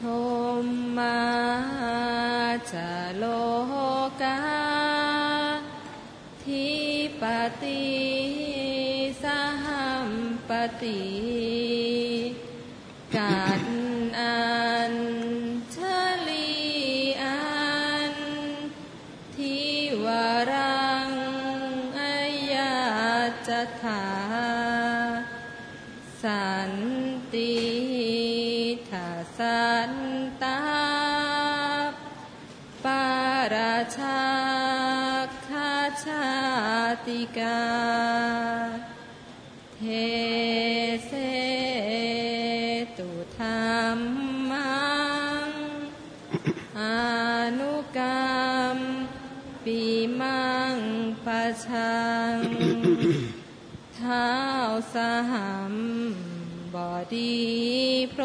โทมาจะโลกาทิปติสหัมปติ ติกา เทเสตุธรรมังอนุกรรมปีมังปะชังเท้าสหัมบอดีพร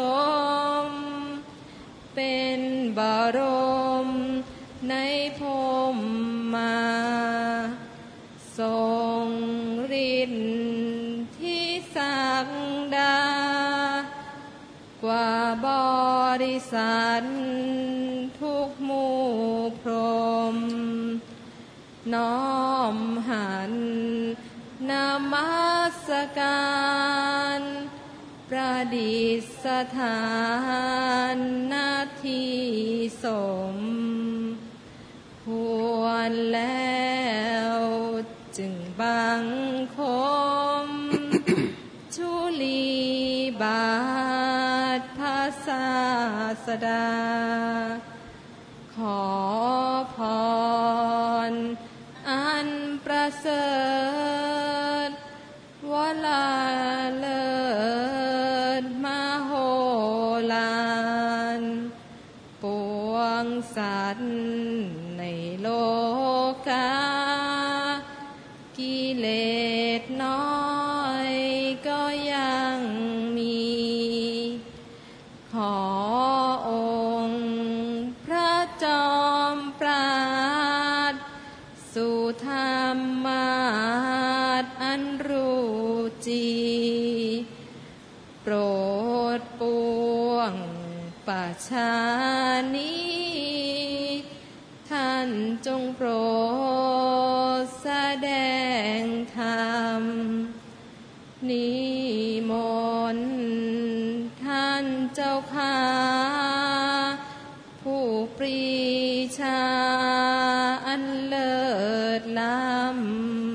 การ ประดิษฐานนาทีสม ควรแล้วจึงบังคม ชุลีบาทภาษาสดา ขอพร อันประเสริฐวลาเลิศมาโหลานปวงสัตว์ในโลกา ชานีท่านจงโปรดแสดงธรรม นิมนต์ท่านเจ้าข้าผู้ปรีชาอันเลิศล้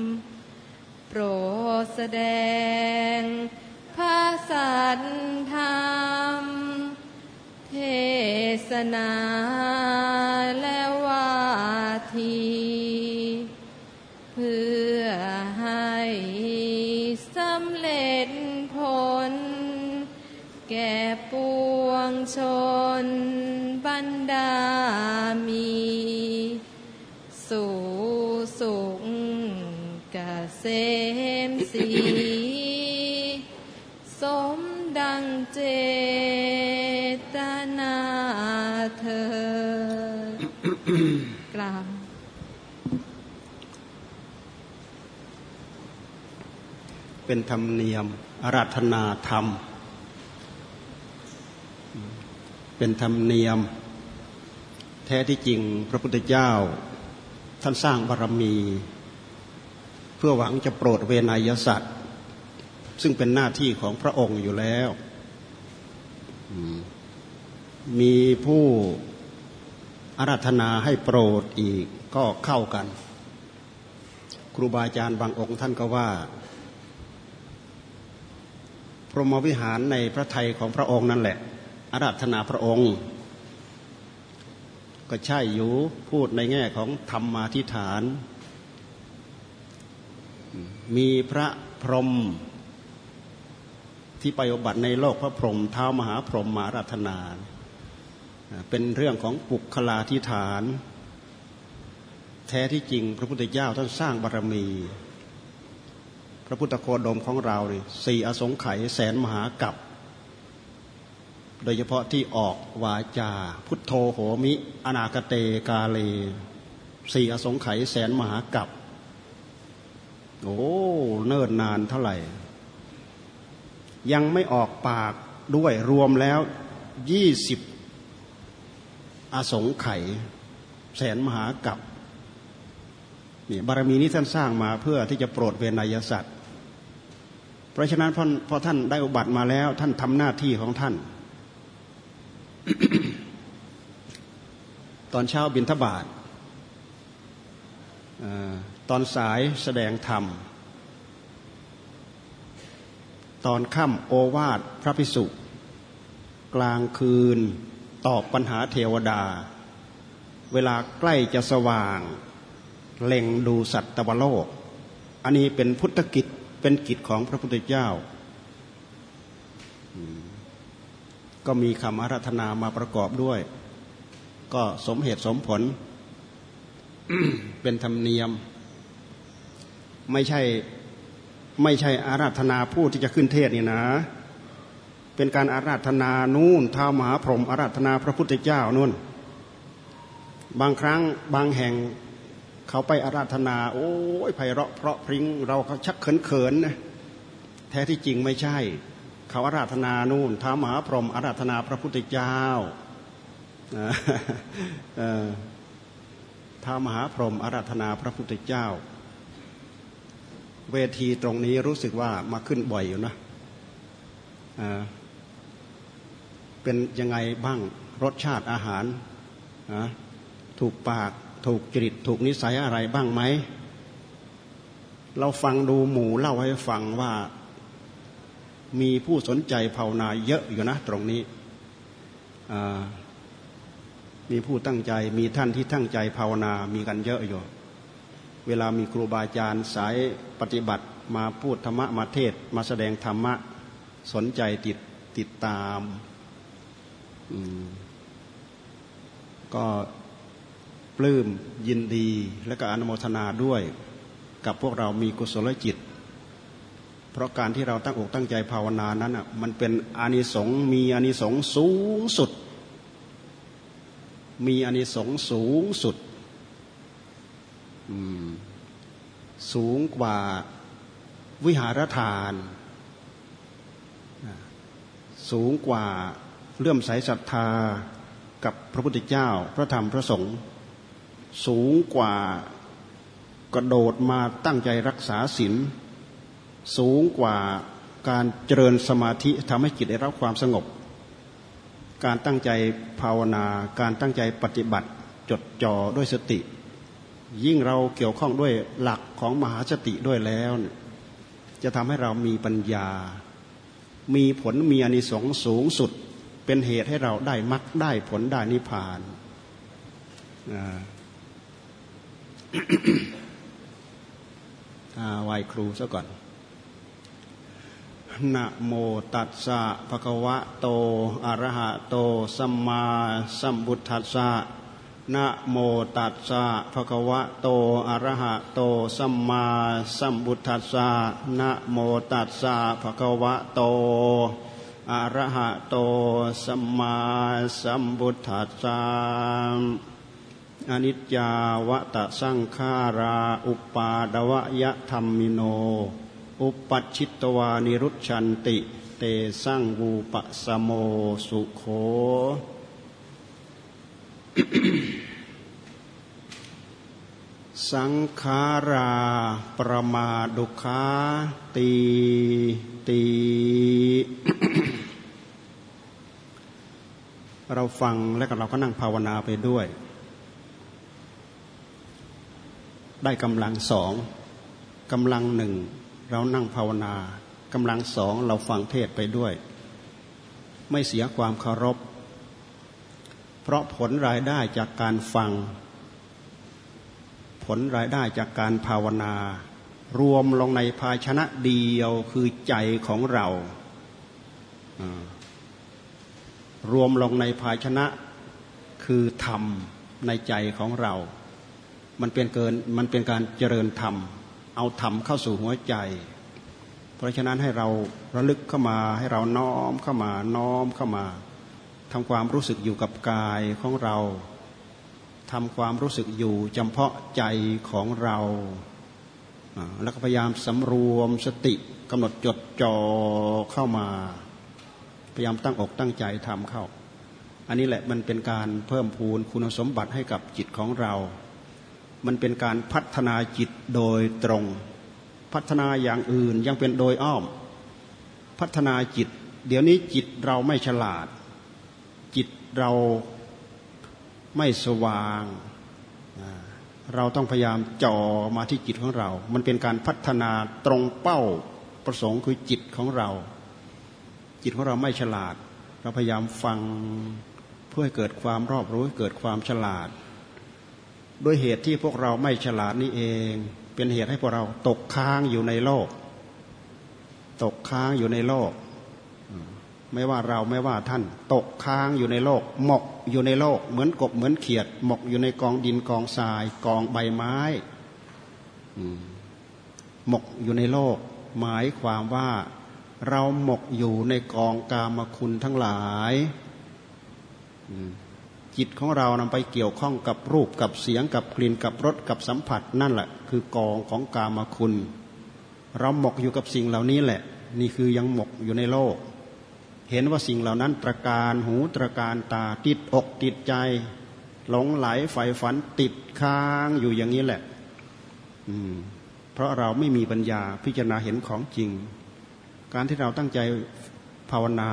ำโปรดแสดง นา เป็นธรรมเนียมอาราธนาธรรม เป็นธรรมเนียม แท้ที่จริงพระพุทธเจ้า ท่านสร้างบารมี เพื่อหวังจะโปรดเวนยสัตว์ ซึ่งเป็นหน้าที่ของพระองค์อยู่แล้วมมีผู้อาราธนาให้โปรดอีกก็เข้ากัน ครูบาอาจารย์บางองค์ท่านก็ว่า พรหมวิหารในพระไทยของพระองค์นั่นแหละ อาราธนาพระองค์ ก็ใช่อยู่พูดในแง่ของธรรมาทิฐาน มีพระพรหมที่ไปอบัติในโลกพระพรหมเท้ามหาพรหมมาราธนา เป็นเรื่องของปุคลาธิฐาน แท้ที่จริงพระพุทธเจ้าท่านสร้างบารมี ระพุทธโคดมของเราเนี่ยสี่อสงไขยแสนมหากับ โดยเฉพาะที่ออกวาจา พุทโธโหมิ อนาคเตกาเลสี่อสงไขยแสนมหากับ โอ้เนิ่นนานเท่าไหร่ ยังไม่ออกปากด้วยรวมแล้วยี่สิบอสงไขยแสนมหากับนี่บารมีนี้ท่านสร้างมาเพื่อที่จะโปรดเวนยสัตว์ เพราะฉะนั้นพอพอท่านได้อุบัติมาแล้ว ท่านทำหน้าที่ของท่าน ตอนเช้าบินทบาทตอนสายแสดงธรรม ตอนค่ำโอวาทพระพิสุกลางคืนตอบปัญหาเทวดา เวลาใกล้จะสว่าง เล็งดูสัตว์ตวโลก อันนี้เป็นพุทธกิจ เป็นกิจของพระพุทธเจ้า ก็มีคำอาราธนามาประกอบด้วย ก็สมเหตุสมผล เป็นธรรมเนียม ไม่ใช่ไม่ใช่อาราธนาผู้ที่จะขึ้นเทศนี่นะ เป็นการอาราธนานู่นท้ามหาพรหมอาราธนาพระพุทธเจ้านู่น บางครั้งบางแห่ง เขาไปอาราธนา โอ้ยไพเราะเพราะพริ้งเราเขาชักเขินเขินนะแท้ที่จริงไม่ใช่ เขาอาราธนานู่นท้ามหาพรหมอาราธนาพระพุทธเจ้าท้ามหาพรหมอาราธนาพระพุทธเจ้า เวทีตรงนี้รู้สึกว่ามาขึ้นบ่อยอยู่นะเป็นยังไงบ้างรสชาติอาหาร ถูกปาก ถูกจริตถูกนิสัยอะไรบ้างไหม เราฟังดูหมู่เล่าให้ฟังว่ามีผู้สนใจภาวนาเยอะอยู่นะตรงนี้มีผู้ตั้งใจมีท่านที่ตั้งใจภาวนามีกันเยอะอยู่ เวลามีครูบาอาจารย์สายปฏิบัติมาพูดธรรมะมาเทศมาแสดงธรรมะสนใจติดติดตาม ก็ ลื้มยินดี และก็อนุโมทนาด้วยกับพวกเรามีกุศลจิต เพราะการที่เราตั้งอกตั้งใจภาวนานั้นอะมันเป็นอานิสงส์มีอานิสงส์สูงสุด มีอานิสงส์สูงสุดสูงกว่าวิหารทาน สูงกว่าเลื่อมใสศรัทธากับพระพุทธเจ้า พระธรรมพระสงฆ์ สูงกว่ากระโดดมาตั้งใจรักษาศีลสูงกว่าการเจริญสมาธิทำให้จิตได้รับความสงบ การตั้งใจภาวนา การตั้งใจปฏิบัติจดจ่อด้วยสติ ยิ่งเราเกี่ยวข้องด้วยหลักของมหาสติด้วยแล้ว จะทำให้เรามีปัญญา มีผลมีอนิสงส์สูงสุด เป็นเหตุให้เราได้มรรคได้ผลได้นิพพาน ไหว้ครูซะก่อน นะโมตัสสะภะคะวะโต อะระหะโต สัมมาสัมพุทธัสสะ นะโมตัสสะภะคะวะโต อะระหะโต สัมมาสัมพุทธัสสะ นะโมตัสสะภะคะวะโต อะระหะโต สัมมาสัมพุทธัสสะ อนิจจาวตะสังขารา อุปาดวะยะธรรมิโน อุปัชิตวานิรุชันติ เตสังวูปสโมสุโขสังขาราประมาดุขาตีตีเราฟังแล้วก็เราก็นั่งภาวนาไปด้วย ได้กำลังสองกำลังหนึ่งเรานั่งภาวนากำลังสองเราฟังเทศไปด้วย ไม่เสียความเคารพ เพราะผลรายได้จากการฟัง ผลรายได้จากการภาวนา รวมลงในภาชนะเดียวคือใจของเรา รวมลงในภาชนะคือธรรมในใจของเรา มันเป็นเกินมันเป็นการเจริญธรรม เอาธรรมเข้าสู่หัวใจ เพราะฉะนั้นให้เราระลึกเข้ามาให้เราน้อมเข้ามาน้อมเข้ามาทำความรู้สึกอยู่กับกายของเราทำความรู้สึกอยู่จำเพาะใจของเรา แล้วก็พยายามสำรวมสติกำหนดจดจ่อเข้ามา พยายามตั้งอกตั้งใจทำเข้า อันนี้แหละมันเป็นการเพิ่มพูนคุณสมบัติให้กับจิตของเรา มันเป็นการพัฒนาจิตโดยตรง พัฒนาอย่างอื่นยังเป็นโดยอ้อม พัฒนาจิต เดี๋ยวนี้จิตเราไม่ฉลาด จิตเราไม่สว่าง เราต้องพยายามจ่อมาที่จิตของเรา มันเป็นการพัฒนาตรงเป้าประสงค์คือจิตของเรา จิตของเราไม่ฉลาด เราพยายามฟังเพื่อให้เกิดความรอบรู้เกิดความฉลาด ด้วยเหตุที่พวกเราไม่ฉลาดนี่เอง เป็นเหตุให้พวกเราตกค้างอยู่ในโลก ตกค้างอยู่ในโลก ไม่ว่าเราไม่ว่าท่าน ตกค้างอยู่ในโลก หมกอยู่ในโลก เหมือนกบเหมือนเขียด หมกอยู่ในกองดินกองทราย กองใบไม้หมกอยู่ในโลก หมายความว่าเราหมกอยู่ในกองกามคุณทั้งหลาย จิตของเรานำไปเกี่ยวข้องกับรูปกับเสียงกับกลิ่นกับรสกับสัมผัสนั่นแหละคือกองของกามคุณ เราหมกอยู่กับสิ่งเหล่านี้แหละ นี่คือยังหมกอยู่ในโลก เห็นว่าสิ่งเหล่านั้นตรการหูตรการตาติดอกติดใจ หลงไหลใฝ่ฝันติดค้างอยู่อย่างนี้แหละเพราะเราไม่มีปัญญาพิจารณาเห็นของจริง การที่เราตั้งใจภาวนา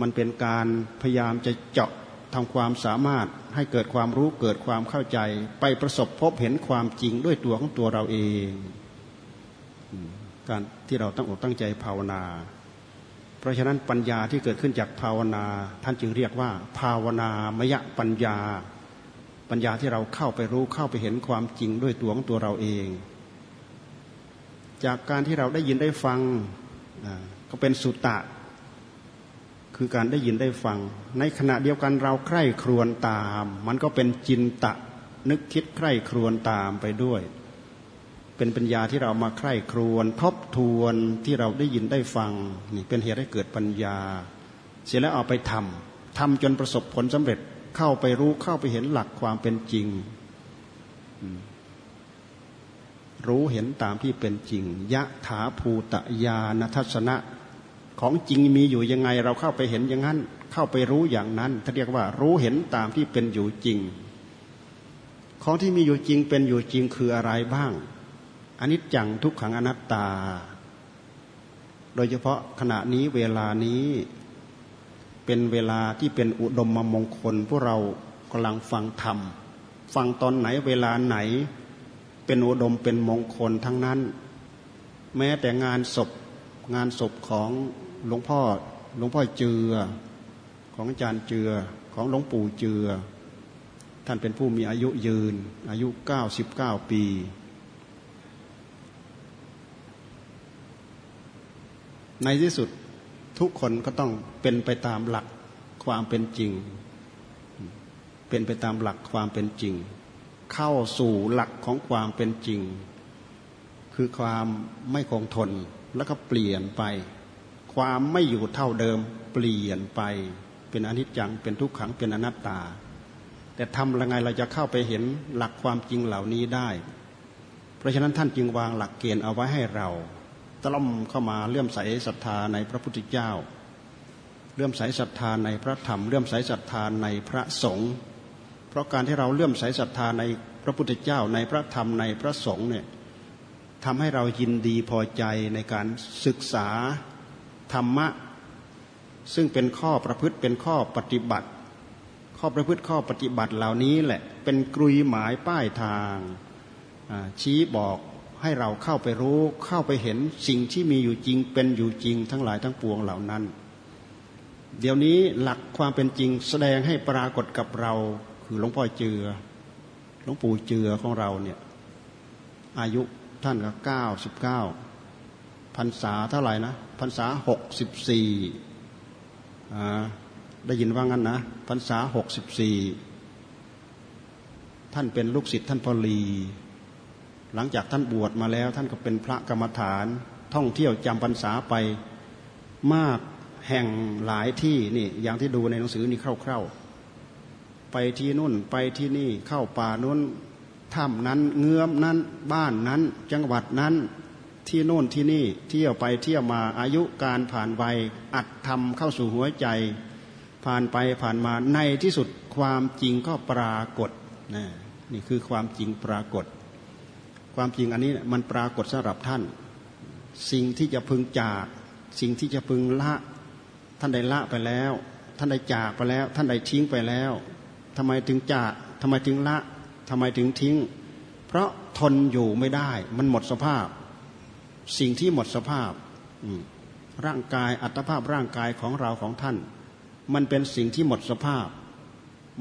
มันเป็นการพยายามจะเจาะทำความสามารถให้เกิดความรู้เกิดความเข้าใจ ไปประสบพบเห็นความจริงด้วยตัวของตัวเราเอง การที่เราตั้งอกตั้งใจภาวนา เพราะฉะนั้นปัญญาที่เกิดขึ้นจากภาวนา ท่านจึงเรียกว่า ภาวนามยปัญญา ปัญญาที่เราเข้าไปรู้เข้าไปเห็นความจริงด้วยตัวของตัวเราเอง จากการที่เราได้ยินได้ฟังก็เป็นสุตตะ คือการได้ยินได้ฟัง ในขณะเดียวกันเราใคร่ครวญตาม มันก็เป็นจินตะนึกคิดใคร่ครวญตามไปด้วย เป็นปัญญาที่เรามาใคร่ครวญทบทวนที่เราได้ยินได้ฟังนี่เป็นเหตุให้เกิดปัญญา เสร็จแล้วเอาไปทำทำจนประสบผลสำเร็จเข้าไปรู้เข้าไปเห็นหลักความเป็นจริง รู้เห็นตามที่เป็นจริงยะถาภูตยานทัศนะ ของจริงมีอยู่ยังไง เราเข้าไปเห็นอย่างนั้น เข้าไปรู้อย่างนั้นถ้าเรียกว่ารู้เห็นตามที่เป็นอยู่จริง ของที่มีอยู่จริงเป็นอยู่จริงคืออะไรบ้างอันนี้จังทุกขังอนัตตา โดยเฉพาะขณะนี้เวลานี้เป็นเวลาที่เป็นอุดมมงคล พวกเรากำลังฟังธรรม ฟังตอนไหนเวลาไหน เป็นอุดมเป็นมงคลทั้งนั้น แม้แต่งานศพงานศพของ หลวงพ่อหลวงพ่อเจือ ของอาจารย์เจือของหลวงปู่เจือ ท่านเป็นผู้มีอายุยืน อายุ 99 ปี ในที่สุดทุกคนก็ต้องเป็นไปตามหลักความเป็นจริง เป็นไปตามหลักความเป็นจริง เข้าสู่หลักของความเป็นจริง คือความไม่คงทนแล้วก็เปลี่ยนไป ความไม่อยู่เท่าเดิมเปลี่ยนไปเป็นอนิจจังเป็นทุกขังเป็นอนัตตา แต่ทำยังไงเราจะเข้าไปเห็นหลักความจริงเหล่านี้ได้ เพราะฉะนั้นท่านจึงวางหลักเกณฑ์เอาไว้ให้เราตล่อมเข้ามาเลื่อมใสศรัทธาในพระพุทธเจ้า เลื่อมใสศรัทธาในพระธรรม เลื่อมใสศรัทธาในพระสงฆ์เพราะการที่เราเลื่อมใสศรัทธาในพระพุทธเจ้าในพระธรรมในพระสงฆ์เนี่ยทำให้เรายินดีพอใจในการศึกษา ธรรมะ ซึ่งเป็นข้อประพฤติเป็นข้อปฏิบัติ ข้อประพฤติข้อปฏิบัติเหล่านี้แหละเป็นกรุยหมายป้ายทาง ชี้บอกให้เราเข้าไปรู้เข้าไปเห็นสิ่งที่มีอยู่จริงเป็นอยู่จริงทั้งหลายทั้งปวงเหล่านั้น เดี๋ยวนี้หลักความเป็นจริงแสดงให้ปรากฏกับเรา คือหลวงพ่อเจือหลวงปู่เจือของเราเนี่ยอายุท่านก็เก้าสิบเก้าพรรษาเท่าไหร่นะ พรรษาหกสิบสี่ได้ยินว่างั้นนะพรรษาหกสิบสี่ท่านเป็นลูกศิษย์ท่านพอลี หลังจากท่านบวชมาแล้ว ท่านก็เป็นพระกรรมฐานท่องเที่ยวจำพรรษาไปมากแห่งหลายที่นี่อย่างที่ดูในหนังสือนี่คร่าวๆไปที่นู่นไปที่นี่เข้าป่านู้นถ้ำนั้นเงื้อมนั้น บ้านนั้น จังหวัดนั้น ที่โน่นที่นี่เที่ยวไปเที่ยวมาอายุการผ่านวัยอัดทำเข้าสู่หัวใจ ผ่านไปผ่านมาในที่สุดความจริงก็ปรากฏนะนี่คือความจริงปรากฏ ความจริงอันนี้มันปรากฏสำหรับท่าน สิ่งที่จะพึงจากสิ่งที่จะพึงละ ท่านได้ละไปแล้ว ท่านได้จากไปแล้ว ท่านได้ทิ้งไปแล้วทำไมถึงจากทำไมถึงละทำไมถึงทิ้ง เพราะทนอยู่ไม่ได้ มันหมดสภาพ สิ่งที่หมดสภาพร่างกายอัตภาพร่างกายของเราของท่าน มันเป็นสิ่งที่หมดสภาพ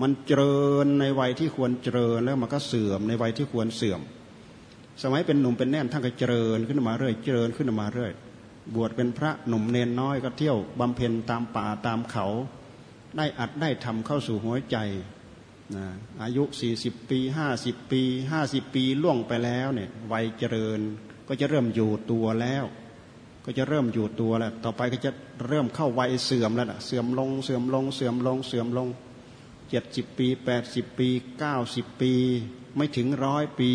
มันเจริญในวัยที่ควรเจริญแล้วมันก็เสื่อมในวัยที่ควรเสื่อม สมัยเป็นหนุ่มเป็นแน่นท่านก็เจริญขึ้นมาเรื่อยเจริญขึ้นมาเรื่อยบวชเป็นพระหนุ่มเนนน้อยก็เที่ยวบำเพ็ญตามป่าตามเขา ได้อัดได้ทำเข้าสู่หัวใจนะอายุ 40 ปี 50 ปี 50 ปีล่วงไปแล้วเนี่ยวัยเจริญ ก็จะเริ่มอยู่ตัวแล้ว ก็จะเริ่มอยู่ตัวแล้ว ต่อไปก็จะเริ่มเข้าวัยเสื่อมแล้วนะเสื่อมลงเสื่อมลงเสื่อมลงเสื่อมลงเจ็ดสิบปีแปดสิบปีเก้าสิบปี ไม่ถึงร้อยปี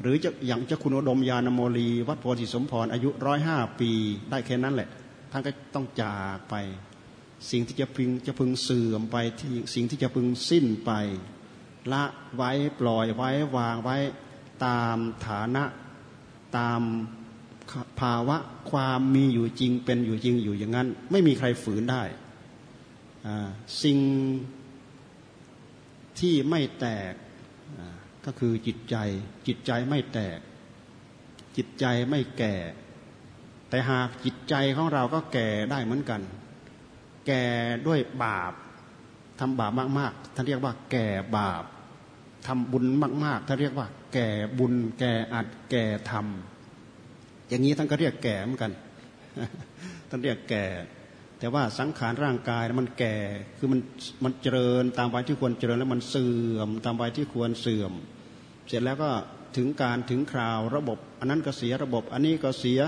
หรือจะอย่างเจ้าคุณอุดมยานโมลี วัดโพธิสมพรอายุร้อยห้าปี ได้แค่นั้นแหละ ท่านก็ต้องจากไป สิ่งที่จะพึงจะพึงเสื่อมไปที่สิ่งที่จะพึงสิ้นไป ละไว้ปล่อยไว้วางไว้ตามฐานะ ตามภาวะความมีอยู่จริงเป็นอยู่จริงอยู่อย่างนั้น ไม่มีใครฝืนได้ สิ่งที่ไม่แตกก็คือจิตใจ จิตใจไม่แตก จิตใจไม่แก่ แต่หากจิตใจของเราก็แก่ได้เหมือนกัน แก่ด้วยบาปทำบาปมากๆท่านเรียกว่าแก่บาป ทำบุญมากๆท่านเรียกว่า แก่บุญ แก่อัดแก่ทำอย่างนี้ท่านก็เรียกแก่เหมือนกันท่านเรียกแก่ แต่ว่าสังขารร่างกายมันแก่คือมันมันเจริญตามวัยที่ควรเจริญแล้วมันเสื่อม ตามวัยที่ควรเสื่อม เสร็จแล้วก็ถึงการถึงคราวระบบ อันนั้นก็เสียระบบ อันนี้ก็เสีย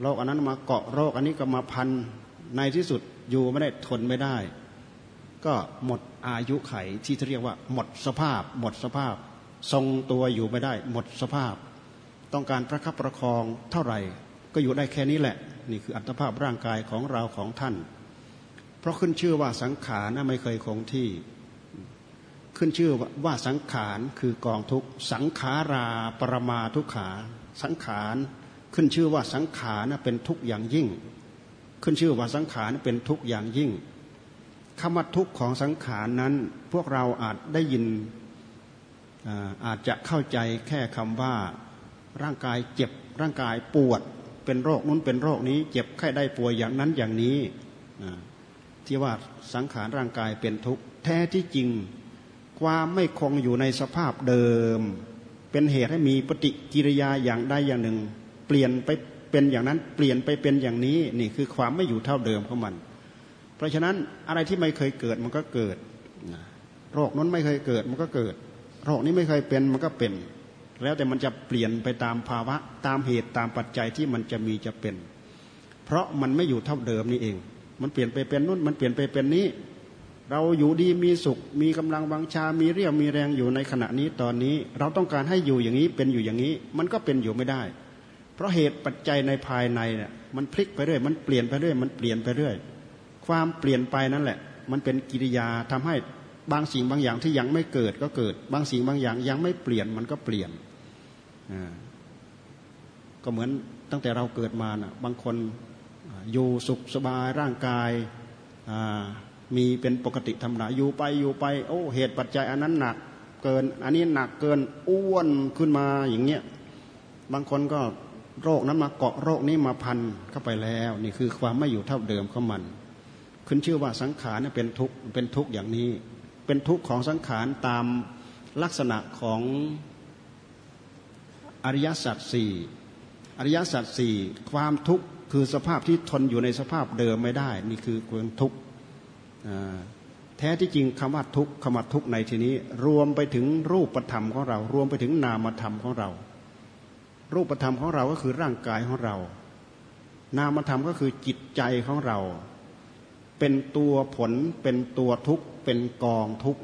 โรคอันนั้นมาเกาะโรคอันนี้ก็มาพันในที่สุดอยู่ไม่ได้ทนไม่ได้ ก็หมดอายุไขที่เรียกว่า หมดสภาพ หมดสภาพ ทรงตัวอยู่ไม่ได้ หมดสภาพ ต้องการประคับประคองเท่าไหร่ ก็อยู่ได้แค่นี้แหละ นี่คืออัตภาพร่างกายของเราของท่าน เพราะขึ้นชื่อว่าสังขารนะไม่เคยคงที่ ขึ้นชื่อว่าสังขารคือกองทุกสังขาราปรมาทุกขา สังขารขึ้นชื่อว่าสังขารเป็นทุกอย่างยิ่ง ขึ้นชื่อว่าสังขารเป็นทุกอย่างยิ่ง คำว่าทุกของสังขารนั้น พวกเราอาจได้ยินอาจจะเข้าใจแค่คำว่าร่างกายเจ็บร่างกายปวด เป็นโรคนู้นเป็นโรคนี้ เจ็บไข้ได้ป่วยอย่างนั้นอย่างนี้ที่ว่าสังขารร่างกายเป็นทุกข์แท้ที่จริง ความไม่คงอยู่ในสภาพเดิม เป็นเหตุให้มีปฏิกิริยาอย่างใดอย่างหนึ่ง เปลี่ยนไปเป็นอย่างนั้นเปลี่ยนไปเป็นอย่างนี้นี่คือความไม่อยู่เท่าเดิมของมัน ราะฉะนั้นอะไรที่ไม่เคยเกิดมันก็เกิด โรคนั้นไม่เคยเกิดมันก็เกิด โรคนี้ไม่เคยเป็นมันก็เป็น แล้วแต่มันจะเปลี่ยนไปตามภาวะตามเหตุตามปัจจัยที่มันจะมีจะเป็น เพราะมันไม่อยู่เท่าเดิมนี่เอง มันเปลี่ยนไปเป็นนู่นมันเปลี่ยนไปเป็นนี้ เราอยู่ดีมีสุข มีกำลังวังชา มีเรี่ยวมีแรงอยู่ในขณะนี้ตอนนี้ เราต้องการให้อยู่อย่างนี้เป็นอยู่อย่างนี้ มันก็เป็นอยู่ไม่ได้ เพราะเหตุปัจจัยในภายในเนี่ยมันพลิกไปเรื่อยมันเปลี่ยนไปเรื่อยมันเปลี่ยนไปเรื่อย ความเปลี่ยนไปนั่นแหละ มันเป็นกิริยาทำให้บางสิ่งบางอย่างที่ยังไม่เกิดก็เกิด บางสิ่งบางอย่างยังไม่เปลี่ยนมันก็เปลี่ยนก็เหมือนตั้งแต่เราเกิดมานะบางคนอยู่สุขสบายร่างกายมีเป็นปกติธรรมดาอยู่ไปอยู่ไป โอ้เหตุปัจจัยอันนั้นหนักเกิน อันนี้หนักเกินอ้วนขึ้นมาอย่างเงี้ยบางคนก็โรคนั้นมาเกาะโรคนี้มาพันเข้าไปแล้ว นี่คือความไม่อยู่เท่าเดิมของมัน ขึ้นชื่อว่าสังขารเนี่ยเป็นทุกข์เป็นทุกข์อย่างนี้ เป็นทุกข์ของสังขารตามลักษณะของอริยสัจสี่อริยสัจสี่ความทุกข์คือสภาพที่ทนอยู่ในสภาพเดิมไม่ได้ นี่คือความทุกข์แท้ที่จริงคำว่าทุกข์คำว่าทุกข์ในที่นี้ รวมไปถึงรูปธรรมของเรา รวมไปถึงนามธรรมของเรา รูปธรรมของเราก็คือร่างกายของเรา นามธรรมก็คือจิตใจของเรา เป็นตัวผล เป็นตัวทุกข์เป็นกองทุกข์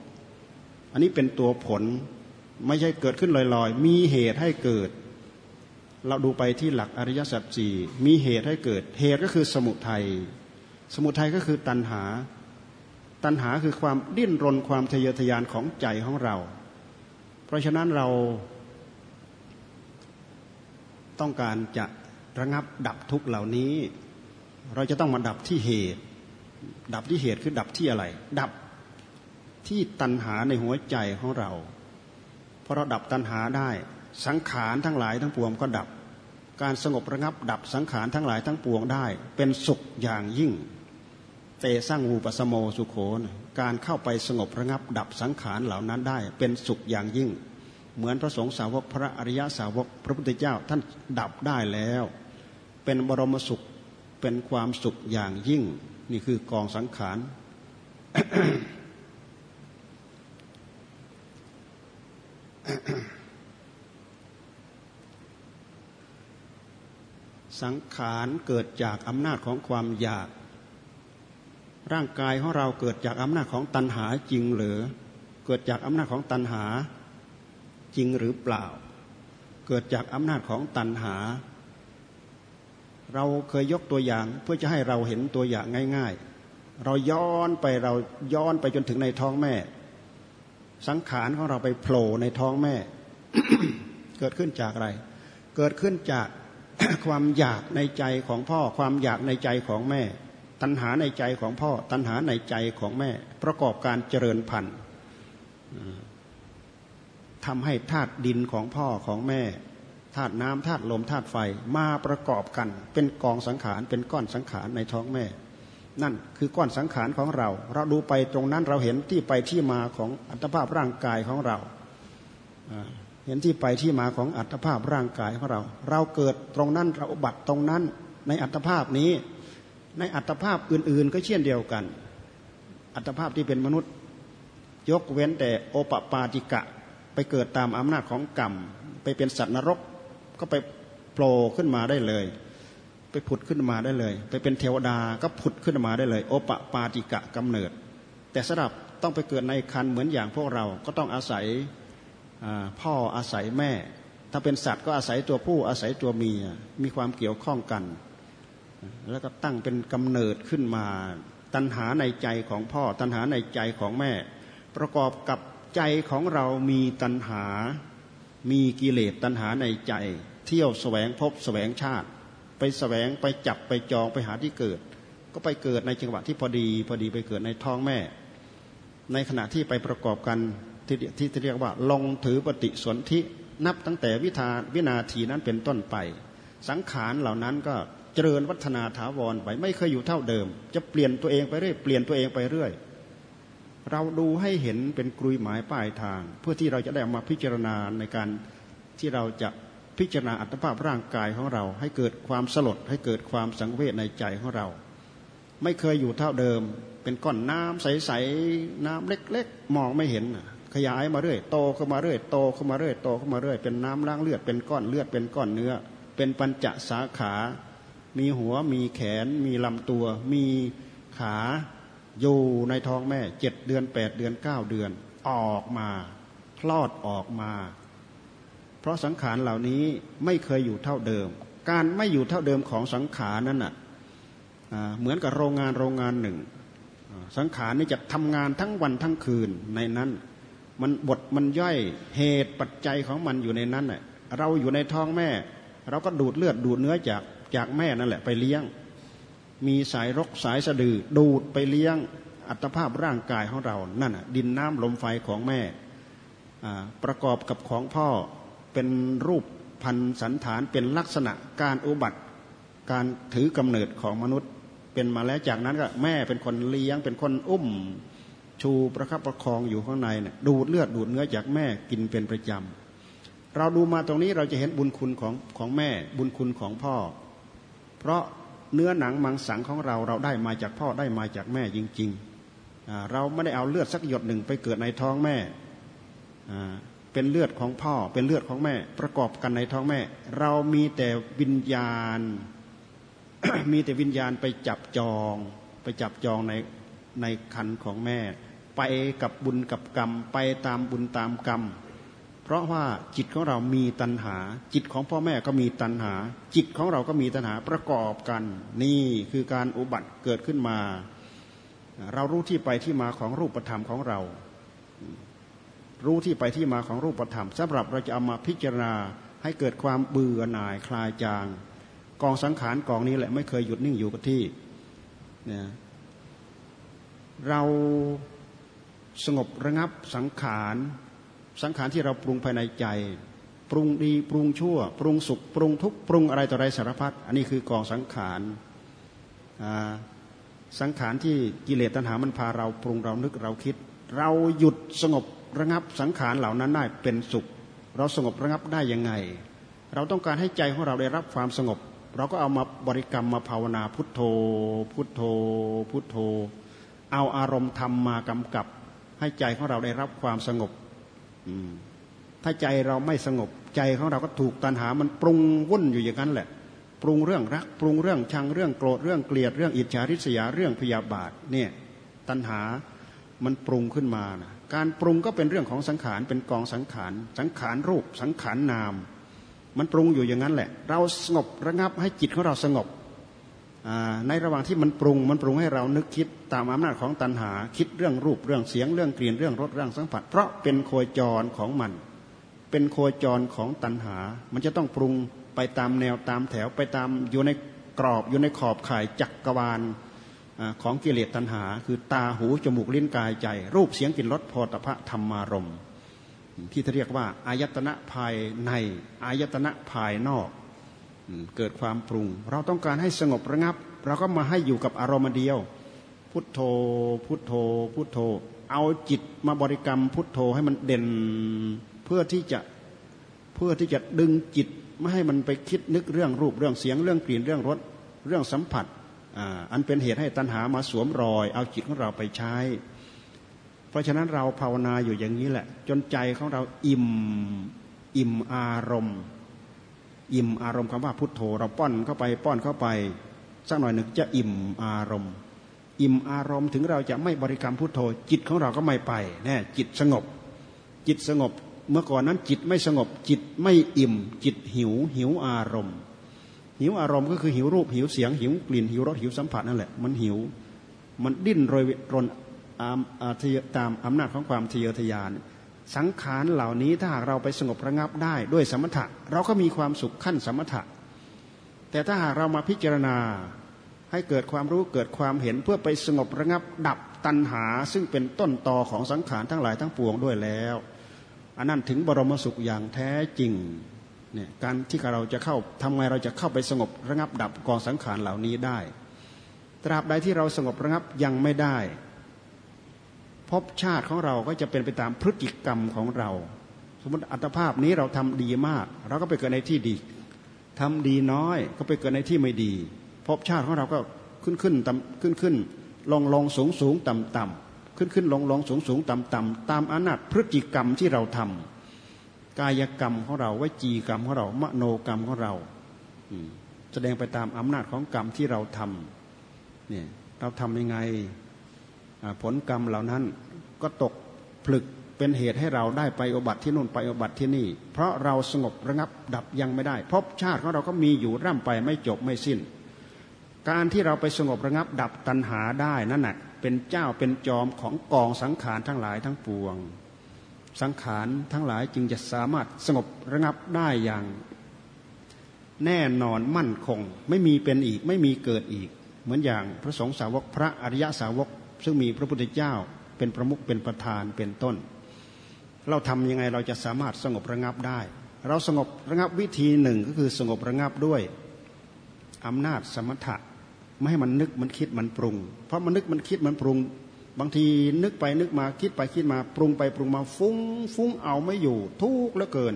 อันนี้เป็นตัวผลไม่ใช่เกิดขึ้นลอยๆ มีเหตุให้เกิด เราดูไปที่หลักอริยสัจสี่มีเหตุให้เกิด เหตุก็คือสมุทัยสมุทัยก็คือตัณหา ตัณหาคือความดิ้นรนความทะเยอทะยานของใจของเรา เพราะฉะนั้นเราต้องการจะระงับดับทุกเหล่านี้ เราจะต้องมาดับที่เหตุ ดับที่เหตุคือดับที่อะไร ดับที่ตัณหาในหัวใจของเรา เพอเราดับตัณหาได้ สังขารทั้งหลายทั้งปวงก็ดับ การสงบระงับ ดับสังขารทั้งหลายทั้งปวงได้ เป็นสุขอย่างยิ่ง เตสร้างวูปสโมสุโขนการเข้าไปสงบระงับ ดับสังขารเหล่านั้นได้ เป็นสุขอย่างยิ่ง เหมือนพระสงฆ์สาวกพระอริยสาวก พระพุทธเจ้าท่านดับได้แล้ว เป็นบรมสุขเป็นความสุขอย่างยิ่ง นี่คือกองสังขารสังขารเกิดจากอำนาจของความอยาก ร่างกายของเราเกิดจากอำนาจของตัณหาจริงหรือเกิดจากอำนาจของตัณหาจริงหรือเปล่า เกิดจากอำนาจของตัณหา เราเคยยกตัวอย่างเพื่อจะให้เราเห็นตัวอย่างง่าย ๆ เราย้อนไปเราย้อนไปจนถึงในท้องแม่ สังขารของเราไปโผล่ในท้องแม่ เกิดขึ้นจากอะไร เกิดขึ้นจากความอยากในใจของพ่อ ความอยากในใจของแม่ ตัณหาในใจของพ่อ ตัณหาในใจของแม่ ประกอบการเจริญพันธุ์ทำให้ธาตุดินของพ่อของแม่ ธาตุน้ำธาตุลมธาตุไฟมาประกอบกัน เป็นกองสังขารเป็นก้อนสังขารในท้องแม่ นั่นคือก้อนสังขารของเรา เราดูไปตรงนั้นเราเห็นที่ไปที่มาของอัตภาพร่างกายของเรา เห็นที่ไปที่มาของอัตภาพร่างกายของเรา เราเกิดตรงนั้นเราบัตตรงนั้นในอัตภาพนี้ ในอัตภาพอื่นๆ ก็เช่นเดียวกัน อัตภาพที่เป็นมนุษย์ ยกเว้นแต่โอปปาติกะไปเกิดตามอำนาจของกรรม ไปเป็นสัตว์นรก ก็ไปโผล่ขึ้นมาได้เลย ไปผุดขึ้นมาได้เลย ไปเป็นเทวดาก็ผุดขึ้นมาได้เลย โอปปาติกะกำเนิด แต่สำหรับต้องไปเกิดในคันเหมือนอย่างพวกเราก็ต้องอาศัยพ่ออาศัยแม่ ถ้าเป็นสัตว์ก็อาศัยตัวผู้อาศัยตัวเมียมีความเกี่ยวข้องกัน แล้วก็ตั้งเป็นกำเนิดขึ้นมา ตัณหาในใจของพ่อ ตัณหาในใจของแม่ ประกอบกับใจของเรามีตัณหา มีกิเลสตัณหาในใจ เที่ยวแสวงพบแสวงชาติ ไปแสวงไปจับไปจองไปหาที่เกิด ก็ไปเกิดในจังหวะที่พอดีพอดีไปเกิดในท้องแม่ ในขณะที่ไปประกอบกันที่ที่เรียกว่าลงถือปฏิสนธินับตั้งแต่วิธาวินาทีนั้นเป็นต้นไป สังขารเหล่านั้นก็เจริญวัฒนาถาวรไปไม่เคยอยู่เท่าเดิม จะเปลี่ยนตัวเองไปเรื่อยเปลี่ยนตัวเองไปเรื่อยเราดูให้เห็นเป็นกลุยหมายป้ายทาง เพื่อที่เราจะได้มาพิจารณาในการที่เราจะ พิจารณาอัตภาพร่างกายของเรา ให้เกิดความสลดให้เกิดความสังเวชในใจของเรา ไม่เคยอยู่เท่าเดิม เป็นก้อนน้ำใสๆน้ำเล็กๆ มองไม่เห็น ขยายมาเรื่อยโตขึ้นมาเรื่อยโตขึ้นมาเรื่อยโตขึ้นมาเรื่อยเป็นน้ำล้างเลือดเป็นก้อนเลือดเป็นก้อนเนื้อ เป็นปัญจสาขา มีหัวมีแขน มีลำตัว มีขาอยู่ในท้องแม่เจ็ดเดือนแปดเดือนเก้าเดือนออกมา คลอดออกมา เพราะสังขารเหล่านี้ไม่เคยอยู่เท่าเดิม การไม่อยู่เท่าเดิมของสังขารนั้นน่ะเหมือนกับโรงงานโรงงานหนึ่ง สังขารนี่จะทำงานทั้งวันทั้งคืนในนั้น มันบทมันย่อยเหตุปัจจัยของมันอยู่ในนั้นน่ะเราอยู่ในท้องแม่ เราก็ดูดเลือดดูดเนื้อจากจากแม่นั่นแหละไปเลี้ยง มีสายรกสายสะดือดูดไปเลี้ยงอัตภาพร่างกายของเรานั่นดินน้ำลมไฟของแม่ประกอบกับของพ่อ เป็นรูปพันสันฐานเป็นลักษณะการอุบัติ การถือกำเนิดของมนุษย์เป็นมาแล้วจากนั้นก็แม่เป็นคนเลี้ยงเป็นคนอุ้ม ชูประคับประคองอยู่ข้างในเนี่ยดูดเลือดดูดเนื้อจากแม่กินเป็นประจำเราดูมาตรงนี้เราจะเห็นบุญคุณของของแม่บุญคุณของพ่อ เพราะเนื้อหนังมังสังของเราเราได้มาจากพ่อได้มาจากแม่จริงๆเราไม่ได้เอาเลือดสักหยดหนึ่งไปเกิดในท้องแม่ เป็นเลือดของพ่อ เป็นเลือดของแม่ ประกอบกันในท้องแม่ เรามีแต่วิญญาณ มีแต่วิญญาณไปจับจอง ไปจับจองในในคันของแม่ ไปกับบุญกับกรรม ไปตามบุญตามกรรม เพราะว่าจิตของเรามีตัณหา จิตของพ่อแม่ก็มีตัณหา จิตของเราก็มีตัณหาประกอบกัน นี่คือการอุบัติเกิดขึ้นมา เรารู้ที่ไปที่มาของรูปธรรมของเรา รู้ที่ไปที่มาของรูปธรรมสำหรับเราจะเอามาพิจารณาให้เกิดความเบื่อหน่ายคลายจาง กองสังขารกองนี้แหละไม่เคยหยุดนิ่งอยู่กับที่เนี่ยเราสงบระงับสังขารสังขารที่เราปรุงภายในใจ ปรุงดีปรุงชั่ว ปรุงสุข ปรุงทุกปรุงอะไรต่ออะไรสารพัดอันนี้คือกองสังขารสังขารที่กิเลสตัณหามันพาเราปรุงเรานึกเราคิด เราหยุดสงบ ระงับสังขารเหล่านั้นได้เป็นสุข เราสงบระงับได้ยังไง เราต้องการให้ใจของเราได้รับความสงบ เราก็เอามาบริกรรมมาภาวนาพุทโธ พุทโธ พุทโธ เอาอารมณ์ธรรมมากำกับ ให้ใจของเราได้รับความสงบถ้าใจเราไม่สงบใจของเราก็ถูกตัณหามันปรุงวุ่นอยู่อย่างนั้นแหละ ปรุงเรื่องรัก ปรุงเรื่องชังเรื่องโกรธเรื่องเกลียดเรื่องอิจฉาริษยาเรื่องพยาบาทเนี่ยตัณหามันปรุงขึ้นมานะ การปรุงก็เป็นเรื่องของสังขารเป็นกองสังขารสังขารรูปสังขารนาม มันปรุงอยู่อย่างนั้นแหละ เราสงบระงับให้จิตของเราสงบในระหว่างที่มันปรุงมันปรุงให้เรานึกคิดตามอำนาจของตัณหา คิดเรื่องรูปเรื่องเสียงเรื่องกลิ่นเรื่องรสเรื่องสัมผัส เพราะเป็นโคจรของมัน เป็นโคจรของตัณหา มันจะต้องปรุงไปตามแนวตามแถวไปตามอยู่ในกรอบอยู่ในขอบข่ายจักรวาล ของกิเลสตัณหา คือตาหูจมูกลิ้นกายใจ รูปเสียงกลิ่นรสโพธพะธรรมารมที่เรียกว่าอายตนะภายในอายตนะภายนอกเกิดความปรุง เราต้องการให้สงบระงับ เราก็มาให้อยู่กับอารมณ์เดียว พุทโธพุทโธพุทโธ เอาจิตมาบริกรรมพุทโธให้มันเด่นเพื่อที่จะเพื่อที่จะดึงจิตไม่ให้มันไปคิดนึกเรื่องรูปเรื่องเสียงเรื่องกลิ่นเรื่องรสเรื่องสัมผัส อันเป็นเหตุให้ตัณหามาสวมรอย เอาจิตของเราไปใช้ เพราะฉะนั้นเราภาวนาอยู่อย่างนี้แหละ จนใจของเราอิ่มอิ่มอารมณ์ อิ่มอารมณ์คำว่าพุทโธ เราป้อนเข้าไปป้อนเข้าไปสักหน่อยหนึ่งจะอิ่มอารมณ์ อิ่มอารมณ์ถึงเราจะไม่บริกรรมพุทโธ จิตของเราก็ไม่ไปแน่จิตสงบ จิตสงบ เมื่อก่อนนั้นจิตไม่สงบ จิตไม่อิ่ม จิตหิวหิวอารมณ์ หิวอารมณ์ก็คือหิวรูปหิวเสียงหิวกลิ่นหิวรสหิวสัมผัสนั่นแหละ มันหิว มันดิ้นรอยรนตามอำนาจของความทะเยอทะยาน สังขารเหล่านี้ถ้าหากเราไปสงบระงับได้ด้วยสมถะ เราก็มีความสุขขั้นสมถะ แต่ถ้าหากเรามาพิจารณาให้เกิดความรู้เกิดความเห็นเพื่อไปสงบระงับดับตัณหา ซึ่งเป็นต้นตอของสังขารทั้งหลายทั้งปวงด้วยแล้ว อันนั้นถึงบรมสุขอย่างแท้จริง เนี่ยการที่เราจะเข้าทำไงเราจะเข้าไปสงบระงับดับกองสังขารเหล่านี้ได้ ตราบใดที่เราสงบระงับยังไม่ได้ภพชาติของเราก็จะเป็นไปตามพฤติกรรมของเรา สมมติอัตภาพนี้เราทำดีมาก เราก็ไปเกิดในที่ดีทำดีน้อยก็ไปเกิดในที่ไม่ดีภพชาติของเราก็ขึ้นขึ้นต่ำขึ้นขึ้นลงลงสูงสูงต่ำต่ำขึ้นขึ้นลงลงสูงสูงต่ำต่ำตามอำนาจพฤติกรรมที่เราทำ กายกรรมของเราวจีกรรมของเรา มโนกรรมของเราแสดงไปตามอำนาจของกรรมที่เราทำเนี่ยเราทำยังไงผลกรรมเหล่านั้นก็ตกผลึกเป็นเหตุให้เราได้ไปอบัติที่นู่นไปอบัติที่นี่ เพราะเราสงบระงับดับยังไม่ได้พบชาติของเราก็มีอยู่ร่ำไปไม่จบไม่สิ้น การที่เราไปสงบระงับดับตัณหาได้นั่นแหะเป็นเจ้าเป็นจอมของกองสังขารทั้งหลายทั้งปวง สังขารทั้งหลายจึงจะสามารถสงบระงับได้อย่างแน่นอนมั่นคง ไม่มีเป็นอีกไม่มีเกิดอีก เหมือนอย่างพระสงฆ์สาวกพระอริยสาวก ซึ่งมีพระพุทธเจ้าเป็นประมุขเป็นประธานเป็นต้น เราทำยังไงเราจะสามารถสงบระงับได้ เราสงบระงับวิธีหนึ่งก็คือสงบระงับด้วยอำนาจสมถะไม่ให้มันนึกมันคิดมันปรุง เพราะมันนึกมันคิดมันปรุง บางทีนึกไปนึกมาคิดไปคิดมาปรุงไปปรุงมาฟุ้งฟุ้งเอาไม่อยู่ ทุกข์เหลือเกิน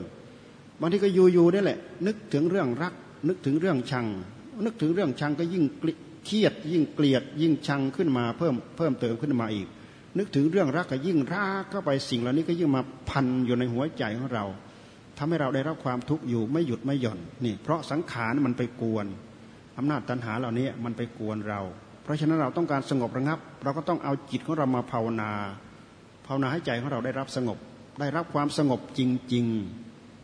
บางทีก็อยู่อยู่นี่แหละ นึกถึงเรื่องรัก นึกถึงเรื่องชัง นึกถึงเรื่องชังก็ยิ่งเครียด ยิ่งเกลียด ยิ่งชังขึ้นมาเพิ่มเพิ่มเติมขึ้นมาอีก นึกถึงเรื่องรักก็ยิ่งรักเข้าไปสิ่งเหล่านี้ก็ยิ่งมาพันอยู่ในหัวใจของเราทำให้เราได้รับความทุกข์อยู่ไม่หยุดไม่หย่อนนี่เพราะสังขารมันไปกวนอำนาจตัณหาเหล่านี้มันไปกวนเรา เพราะฉะนั้นเราต้องการสงบระงับ เราก็ต้องเอาจิตของเรามาภาวนาภาวนาให้ใจของเราได้รับสงบ ได้รับความสงบจริง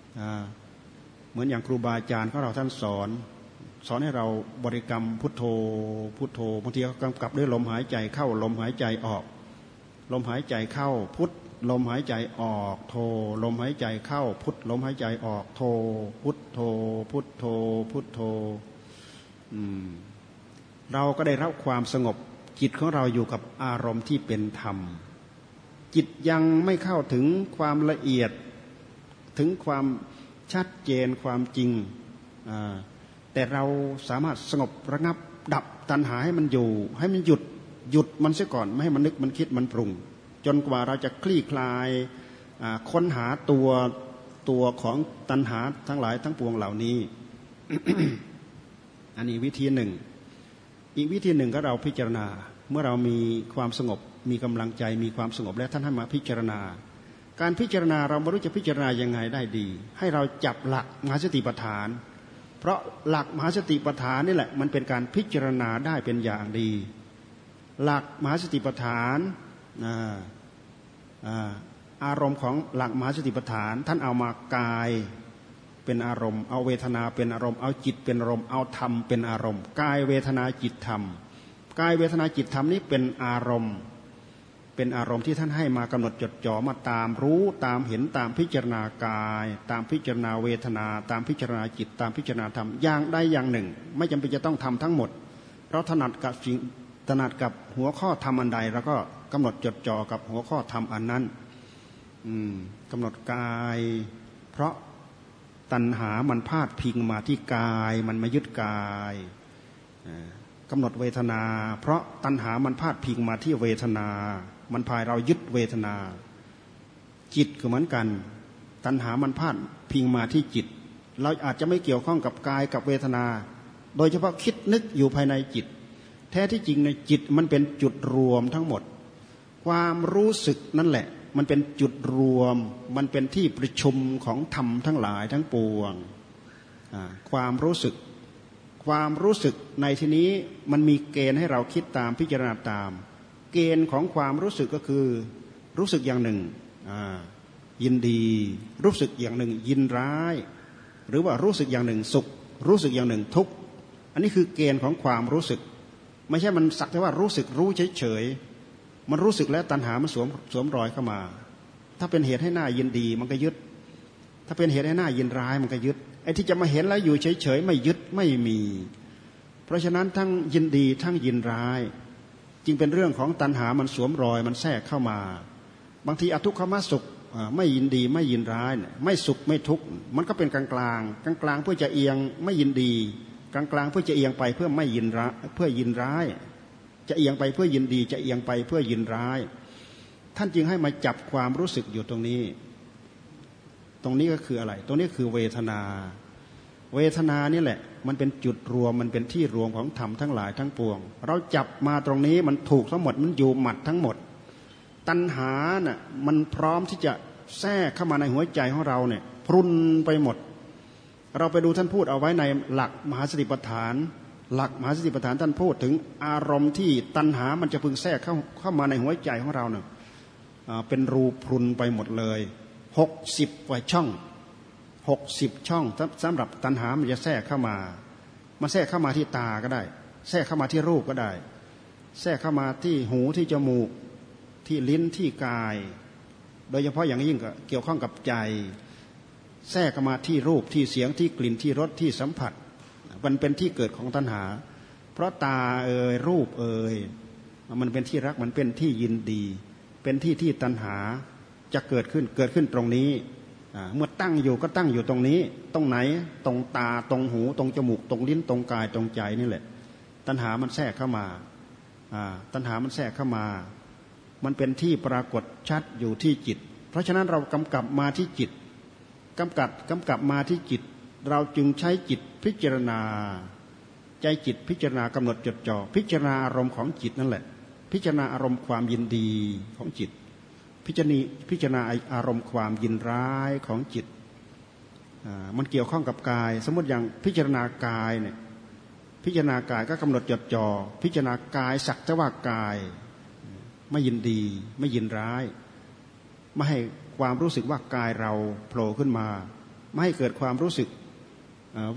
ๆเหมือนอย่างครูบาอาจารย์ของเราท่านสอน สอนให้เราบริกรรมพุทโธพุทโธบางทีก็กำกับด้วยลมหายใจเข้าลมหายใจออก ลมหายใจเข้าพุทลมหายใจออกโทลมหายใจเข้าพุทลมหายใจออกโทพุทโทพุทโทพุทโท เราก็ได้รับความสงบ จิตของเราอยู่กับอารมณ์ที่เป็นธรรม จิตยังไม่เข้าถึงความละเอียด ถึงความชัดเจนความจริง แต่เราสามารถสงบระงับดับตัณหาให้มันอยู่ ให้มันหยุดหยุดมันเสียก่อน ไม่ให้มันนึกมันคิดมันปรุง จนกว่าเราจะคลี่คลายค้นหาตัวตัวของตัณหาทั้งหลายทั้งปวงเหล่านี้ อันนี้วิธีหนึ่ง อีกวิธีหนึ่งก็เราพิจารณา เมื่อเรามีความสงบ มีกำลังใจ มีความสงบแล้วท่านให้มาพิจารณา การพิจารณาเราไม่รู้จะพิจารณายังไงได้ดี ให้เราจับหลักมหาสติปัฏฐาน เพราะหลักมหาสติปัฏฐานนี่แหละมันเป็นการพิจารณาได้เป็นอย่างดี หลักมหาสติปัฏฐานอารมณ์ของหลักมหาสติปัฏฐาน ท่านเอามากาย เป็นอารมณ์ เอาเวทนาเป็นอารมณ์ เอาจิตเป็นอารมณ์ เอาธรรมเป็นอารมณ์ กายเวทนาจิตธรรม กายเวทนาจิตธรรมนี้เป็นอารมณ์ เป็นอารมณ์ที่ท่านให้มากำหนดจดจ่อมาตามรู้ตามเห็นตามพิจารณากาย ตามพิจารณาเวทนา ตามพิจารณาจิต ตามพิจารณาธรรมอย่างใดอย่างหนึ่ง ไม่จำเป็นจะต้องทำทั้งหมดเราถนัดกับสิ่งถนัดกับหัวข้อธรรมอันใดเราก็กำหนดจดจ่อกับหัวข้อธรรมอันนั้นกำหนดกาย เพราะ ตัณหามันพาดพิงมาที่กาย มันมายึดกายกำหนดเวทนา เพราะตัณหามันพาดพิงมาที่เวทนา มันพายเรายึดเวทนา จิตก็เหมือนกัน ตัณหามันพาดพิงมาที่จิต เราอาจจะไม่เกี่ยวข้องกับกายกับเวทนา โดยเฉพาะคิดนึกอยู่ภายในจิต แท้ที่จริงในจิตมันเป็นจุดรวมทั้งหมด ความรู้สึกนั่นแหละ มันเป็นจุดรวม มันเป็นที่ประชุมของธรรมทั้งหลายทั้งปวง ความรู้สึก ความรู้สึกในที่นี้มันมีเกณฑ์ให้เราคิดตามพิจารณาตาม เกณฑ์ของความรู้สึกก็คือรู้สึกอย่างหนึ่งยินดี รู้สึกอย่างหนึ่ง ยินร้าย หรือว่ารู้สึกอย่างหนึ่งสุข รู้สึกอย่างหนึ่งทุกข์อันนี้คือเกณฑ์ของความรู้สึก ไม่ใช่มันสักแต่ว่ารู้สึกรู้เฉยๆ มันรู้สึกแล้วตัณหามันสวมสวมรอยเข้ามา ถ้าเป็นเหตุให้หน้ายินดีมันก็ยึด ถ้าเป็นเหตุให้หน้ายินร้ายมันก็ยึดไอ้ที่จะมาเห็นแล้วอยู่เฉยๆไม่ยึดไม่มี เพราะฉะนั้นทั้งยินดีทั้งยินร้าย จึงเป็นเรื่องของตัณหามันสวมรอยมันแทรกเข้ามา บางทีอทุกขมสุขไม่ยินดีไม่ยินร้ายไม่สุขไม่ทุกข์มันก็เป็นกลางกลางกลางกลางเพื่อจะเอียงไม่ยินดี กลางกลางเพื่อจะเอียงไปเพื่อไม่ยินร้ายเพื่อยินร้าย จะเอียงไปเพื่อยินดีจะเอียงไปเพื่อยินร้าย ท่านจึงให้มาจับความรู้สึกอยู่ตรงนี้ ตรงนี้ก็คืออะไร ตรงนี้คือเวทนา เวทนานี่แหละ มันเป็นจุดรวมมันเป็นที่รวมของธรรมทั้งหลายทั้งปวง เราจับมาตรงนี้มันถูกทั้งหมดมันอยู่หมัดทั้งหมด ตัณหาน่ะมันพร้อมที่จะแทรกเข้ามาในหัวใจของเราเนี่ยพรุนไปหมด เราไปดูท่านพูดเอาไว้ในหลักมหาสติปัฏฐาน หลักมหาสติปัฏฐานท่านพูดถึงอารมณ์ที่ตัณหามันจะพึงแทรกเข้าเข้ามาในหัวใจของเราเนี่ยเป็นรูพรุนไปหมดเลยหกสิบกว่าช่องหกสิบช่องสำหรับตัณหามันจะแทรกเข้ามามาแทรกเข้ามาที่ตาก็ได้ แทรกเข้ามาที่รูปก็ได้ แทรกเข้ามาที่หูที่จมูกที่ลิ้นที่กาย โดยเฉพาะอย่างยิ่งกเกี่ยวข้องกับใจ แทรกเข้ามาที่รูปที่เสียงที่กลิ่นที่รสที่สัมผัส มันเป็นที่เกิดของตัณหา เพราะตาเอ่ยรูปเอ่ยมันเป็นที่รักมันเป็นที่ยินดี เป็นที่ที่ตัณหาจะเกิดขึ้นเกิดขึ้นตรงนี้เมื่อตั้งอยู่ก็ตั้งอยู่ตรงนี้ ตรงไหนตรงตาตรงหูตรงจมูก ตรงลิ้นตรงกายตรงใจนี่แหละ ตัณหามันแทรกเข้ามาตัณหามันแทรกเข้ามา มันเป็นที่ปรากฏชัดอยู่ที่จิต เพราะฉะนั้นเรากำกับมาที่จิตกำกับกำกับมาที่จิต เราจึงใช้จิตพิจารณา ใจจิตพิจารณากำหนดจดจ่อพิจารณาอารมณ์ของจิตนั่นแหละ พิจารณาอารมณ์ความยินดีของจิต พิจารณาพิจารณาอารมณ์ความยินร้ายของจิตมันเกี่ยวข้องกับกาย สมมติอย่างพิจารณากายเนี่ยพิจารณากายก็กำหนดจดจอ่อพิจารณากายสักแต่ว่ากาย ไม่ยินดี ไม่ยินร้าย ไม่ให้ความรู้สึกว่ากายเราโผล่ขึ้นมา ไม่ให้เกิดความรู้สึก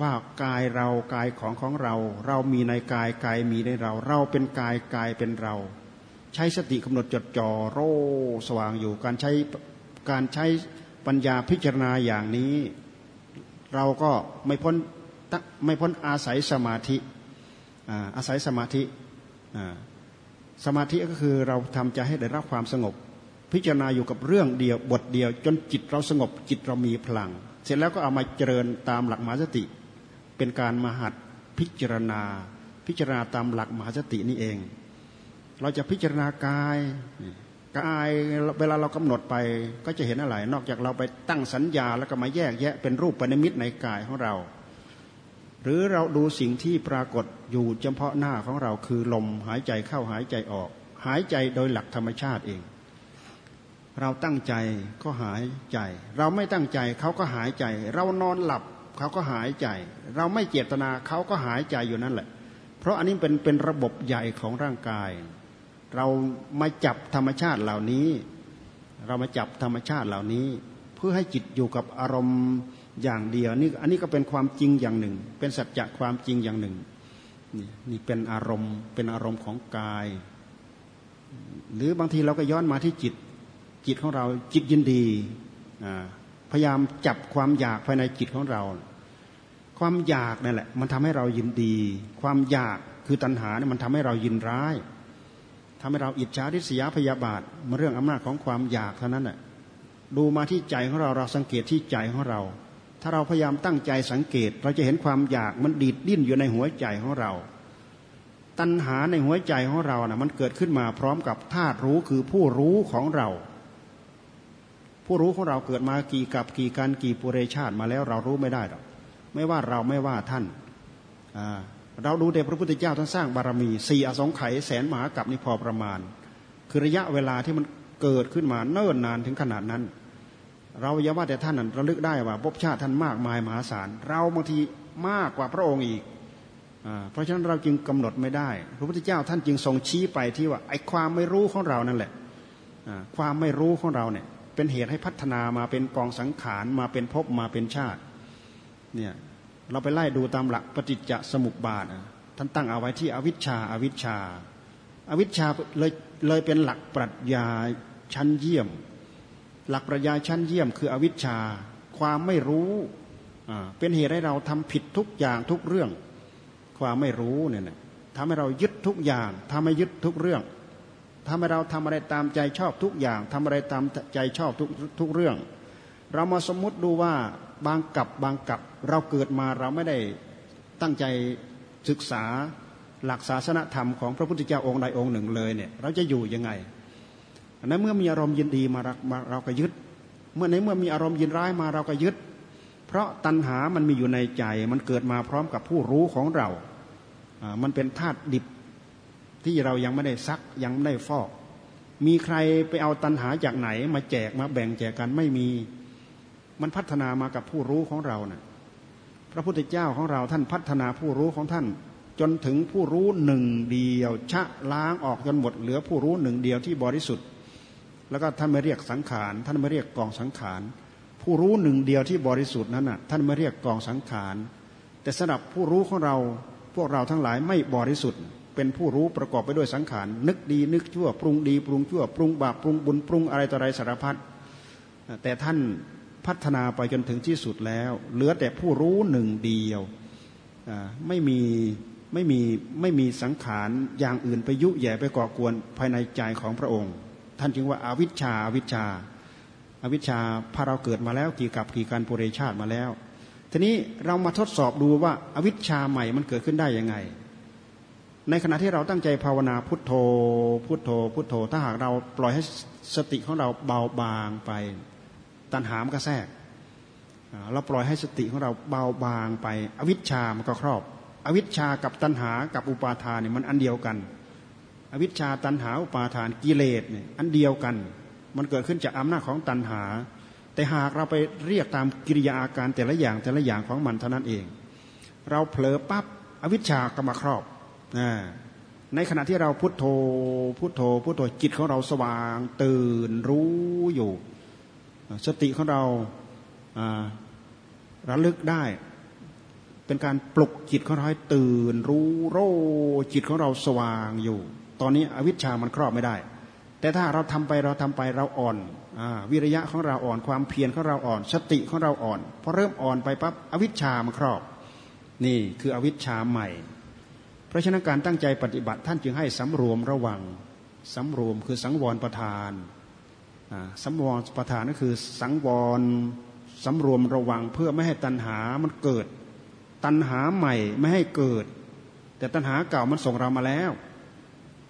ว่ากายเรากายของของเรา เรามีในกายกายมีในเรา เราเป็นกายกายเป็นเรา ใช้สติกำหนดจดจ่อโรสว่างอยู่การใช้การใช้ปัญญาพิจารณาอย่างนี้ เราก็ไม่พ้นไม่พ้นอาศัยสมาธิอาศัยสมาธิสมาธิก็คือเราทำใจให้ได้รับความสงบ พิจารณาอยู่กับเรื่องเดียวบทเดียว จนจิตเราสงบจิตเรามีพลัง เสร็จแล้วก็เอามาเจริญตามหลักมหาสติ เป็นการมหัดพิจารณา พิจารณาตามหลักมหาสตินี่เอง เราจะพิจารณากายกายเวลาเรากำหนดไปก็จะเห็นอะไร นอกจากเราไปตั้งสัญญาแล้วก็มาแยกแยะเป็นรูปปณิมิตในกายของเรา หรือเราดูสิ่งที่ปรากฏอยู่เฉพาะหน้าของเราคือลมหายใจเข้าหายใจออก หายใจโดยหลักธรรมชาติเอง เราตั้งใจก็หายใจ เราไม่ตั้งใจเขาก็หายใจ เรานอนหลับเขาก็หายใจ เราไม่เจตนาเขาก็หายใจอยู่นั่นแหละ เพราะอันนี้เป็นเป็นระบบใหญ่ของร่างกาย เรามาจับธรรมชาติเหล่านี้ เรามาจับธรรมชาติเหล่านี้ เพื่อให้จิตอยู่กับอารมณ์อย่างเดียวนี่อันนี้ก็เป็นความจริงอย่างหนึ่ง เป็นสัจจะความจริงอย่างหนึ่งนี่นี่เป็นอารมณ์เป็นอารมณ์ของกาย หรือบางทีเราก็ย้อนมาที่จิต จิตของเราจิตยินดีพยายามจับความอยากภายในจิตของเรา ความอยากนั่นแหละ มันทำให้เรายินดี ความอยากคือตัณหาเนี่ยมันทำให้เรายินร้ายทำให้เราอิจฉาริษยาพยาบาทมาเรื่องอำนาจของความอยากเท่านั้นแหละดูมาที่ใจของเราเราสังเกตที่ใจของเรา ถ้าเราพยายามตั้งใจสังเกต เราจะเห็นความอยากมันดีดดิ้นอยู่ในหัวใจของเรา ตัณหาในหัวใจของเรานะ่ะมันเกิดขึ้นมาพร้อมกับธาตุรู้คือผู้รู้ของเรา ผู้รู้ของเราเกิดมากี่กับกี่การกี่ปุเรชาติมาแล้วเรารู้ไม่ได้หรอกไม่ว่าเราไม่ว่าท่านเราดูเด็พระพุทธเจ้าท่านสร้างบารมีสี่อสงไขยแสนมหากับนี่พอประมาณ คือระยะเวลาที่มันเกิดขึ้นมาเนิ่นนานถึงขนาดนั้น เราอย่าว่าแต่ท่านนั้นระลึกได้ว่าภพชาติท่านมากมายมหาศาลเราบางทีมากกว่าพระองค์อีกเพราะฉะนั้นเราจึงกำหนดไม่ได้ พระพุทธเจ้าท่านจึงทรงชี้ไปที่ว่าไอ้ความไม่รู้ของเรานั่นแหละความไม่รู้ของเราเนี่ย เป็นเหตุให้พัฒนามาเป็นกองสังขารมาเป็นภพมาเป็นชาติเนี่ยเราไปไล่ดูตามหลักปฏิจจสมุปบาทท่านตั้งเอาไว้ที่อวิชชาอาวิชชาอาวิชชาเลยเลยเป็นหลักปรัชญาชั้นเยี่ยม หลักปรัชญาชั้นเยี่ยม คืออวิชชาความไม่รู้เป็นเหตุให้เราทำผิดทุกอย่างทุกเรื่อง ความไม่รู้เนี่ยทำให้เรายึดทุกอย่างทำให้ยึดทุกเรื่อง ทำให้เราทำอะไรตามใจชอบทุกอย่างทำอะไรตามใจชอบทุกทุกเรื่อง เรามาสมมุติดูว่าบางกับบางกับเราเกิดมาเราไม่ได้ตั้งใจศึกษาหลักศาสนธรรมของพระพุทธเจ้าองค์ใดองค์หนึ่งเลยเนี่ยเราจะอยู่ยังไงอันนั้นเมื่อมีอารมณ์ยินดีมาเราก็ยึด เมื่อในเมื่อมีอารมณ์ยินร้ายมาเราก็ยึด เพราะตัณหามันมีอยู่ในใจ มันเกิดมาพร้อมกับผู้รู้ของเรา มันเป็นธาตุดิบ ที่เรายังไม่ได้ซักยังไม่ได้ฟอก มีใครไปเอาตัณหาจากไหน มาแจกมาแบ่งแจกกันไม่มี มันพัฒนามากับผู้รู้ของเรานะ่ยพระพุทธเจ้าของเราท่านพัฒนาผู้รู้ของท่าน จนถึงผู้รู้หนึ่งเดียว ชะล้างออกจนหมดเหลือผู้รู้หนึ่งเดียวที่บริสุทธิ์ แล้วก็ท่านไม่เรียกสังขารท่านไม่เรียกกองสังขารผู้รู้หนึ่งเดียวที่บริสุทธิ์นั้นน่ะท่านไม่เรียกกองสังขารแต่สำหรับผู้รู้ของเราพวกเราทั้งหลายไม่บริสุทธิ์ เป็นผู้รู้ประกอบไปด้วยสังขาร นึกดีนึกชั่วปรุงดีปรุงชั่วปรุงบาปปรุงบุญปรุงอะไรต่ออะไรสารพัดแต่ท่านพัฒนาไปจนถึงที่สุดแล้ว เหลือแต่ผู้รู้หนึ่งเดียวไม่มีไม่มีไม่มีสังขารอย่างอื่นไปยุแย่ไปก่อกวนภายในใจของพระองค์ ท่านจึงว่าอาวิชชาอาวิชชาอาวิชชาพาเราเกิดมาแล้วกี่กับกี่การปุเรชาติมาแล้ว ทีนี้เรามาทดสอบดูว่าอาวิชชาใหม่มันเกิดขึ้นได้ยังไง ในขณะที่เราตั้งใจภาวนาพุทโธ พุทโธ พุทโธ ถ้าหากเราปล่อยให้สติของเราเบาบางไป ตัณหามก็แทรกเราปล่อยให้สติของเราเบาบางไป อวิชชามันก็ครอบ อวิชชากับตัณหากับอุปาทานเนี่ยมันอันเดียวกัน อวิชชาตัณหาอุปาทานกิเลสเนี่ยอันเดียวกัน มันเกิดขึ้นจากอำนาจของตัณหา แต่หากเราไปเรียกตามกิริยาอาการแต่ละอย่างแต่ละอย่างของมันเท่านั้นเอง เราเผลอปั๊บอวิชชาก็มาครอบ ในขณะที่เราพุโทโธพุโทโธพุโทโธจิตของเราสว่าง ตื่นรู้อยู่ สติของเราระลึกได้ เป็นการปลุกจิตของเราให้ตื่นรู้โรจิตของเราสว่างอยู่ ตอนนี้อวิชชามันครอบไม่ได้ แต่ถ้าเราทำไปเราทำไปเราอ่อนอวิริยะของเราอ่อนความเพียรของเราอ่อน สติของเราอ่อนพอเริ่มอ่อนไปปั๊บอวิชชามันครอบ นี่คืออวิชชาใหม่ เพราะฉะนั้นการตั้งใจปฏิบัติท่านจึงให้สำรวมระวังสำรวมคือสังวรประทานสังวรประทานก็คือสังวรสำรวมระวังเพื่อไม่ให้ตัณหามันเกิด ตัณหาใหม่ไม่ให้เกิด แต่ตัณหาเก่ามันส่งเรามาแล้ว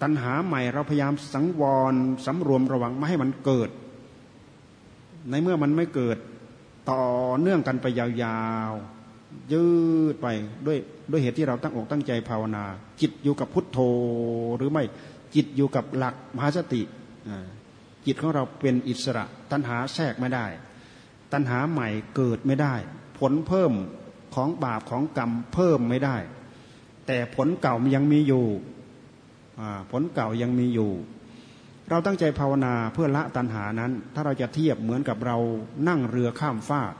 ตัณหาใหม่เราพยายามสังวรสำรวมระวังไม่ให้มันเกิด ในเมื่อมันไม่เกิดต่อเนื่องกันไปยาวๆ ยืดไปด้วยด้วยเหตุที่เราตั้งอกตั้งใจภาวนา จิตอยู่กับพุทโธหรือไม่จิตอยู่กับหลักมหาสติจิตของเราเป็นอิสระ ตัณหาแทรกไม่ได้ ตัณหาใหม่เกิดไม่ได้ ผลเพิ่มของบาปของกรรมเพิ่มไม่ได้ แต่ผลเก่ามันยังมีอยู่ผลเก่ายังมีอยู่ เราตั้งใจภาวนาเพื่อละตัณหานั้น ถ้าเราจะเทียบเหมือนกับเรานั่งเรือข้ามฟาก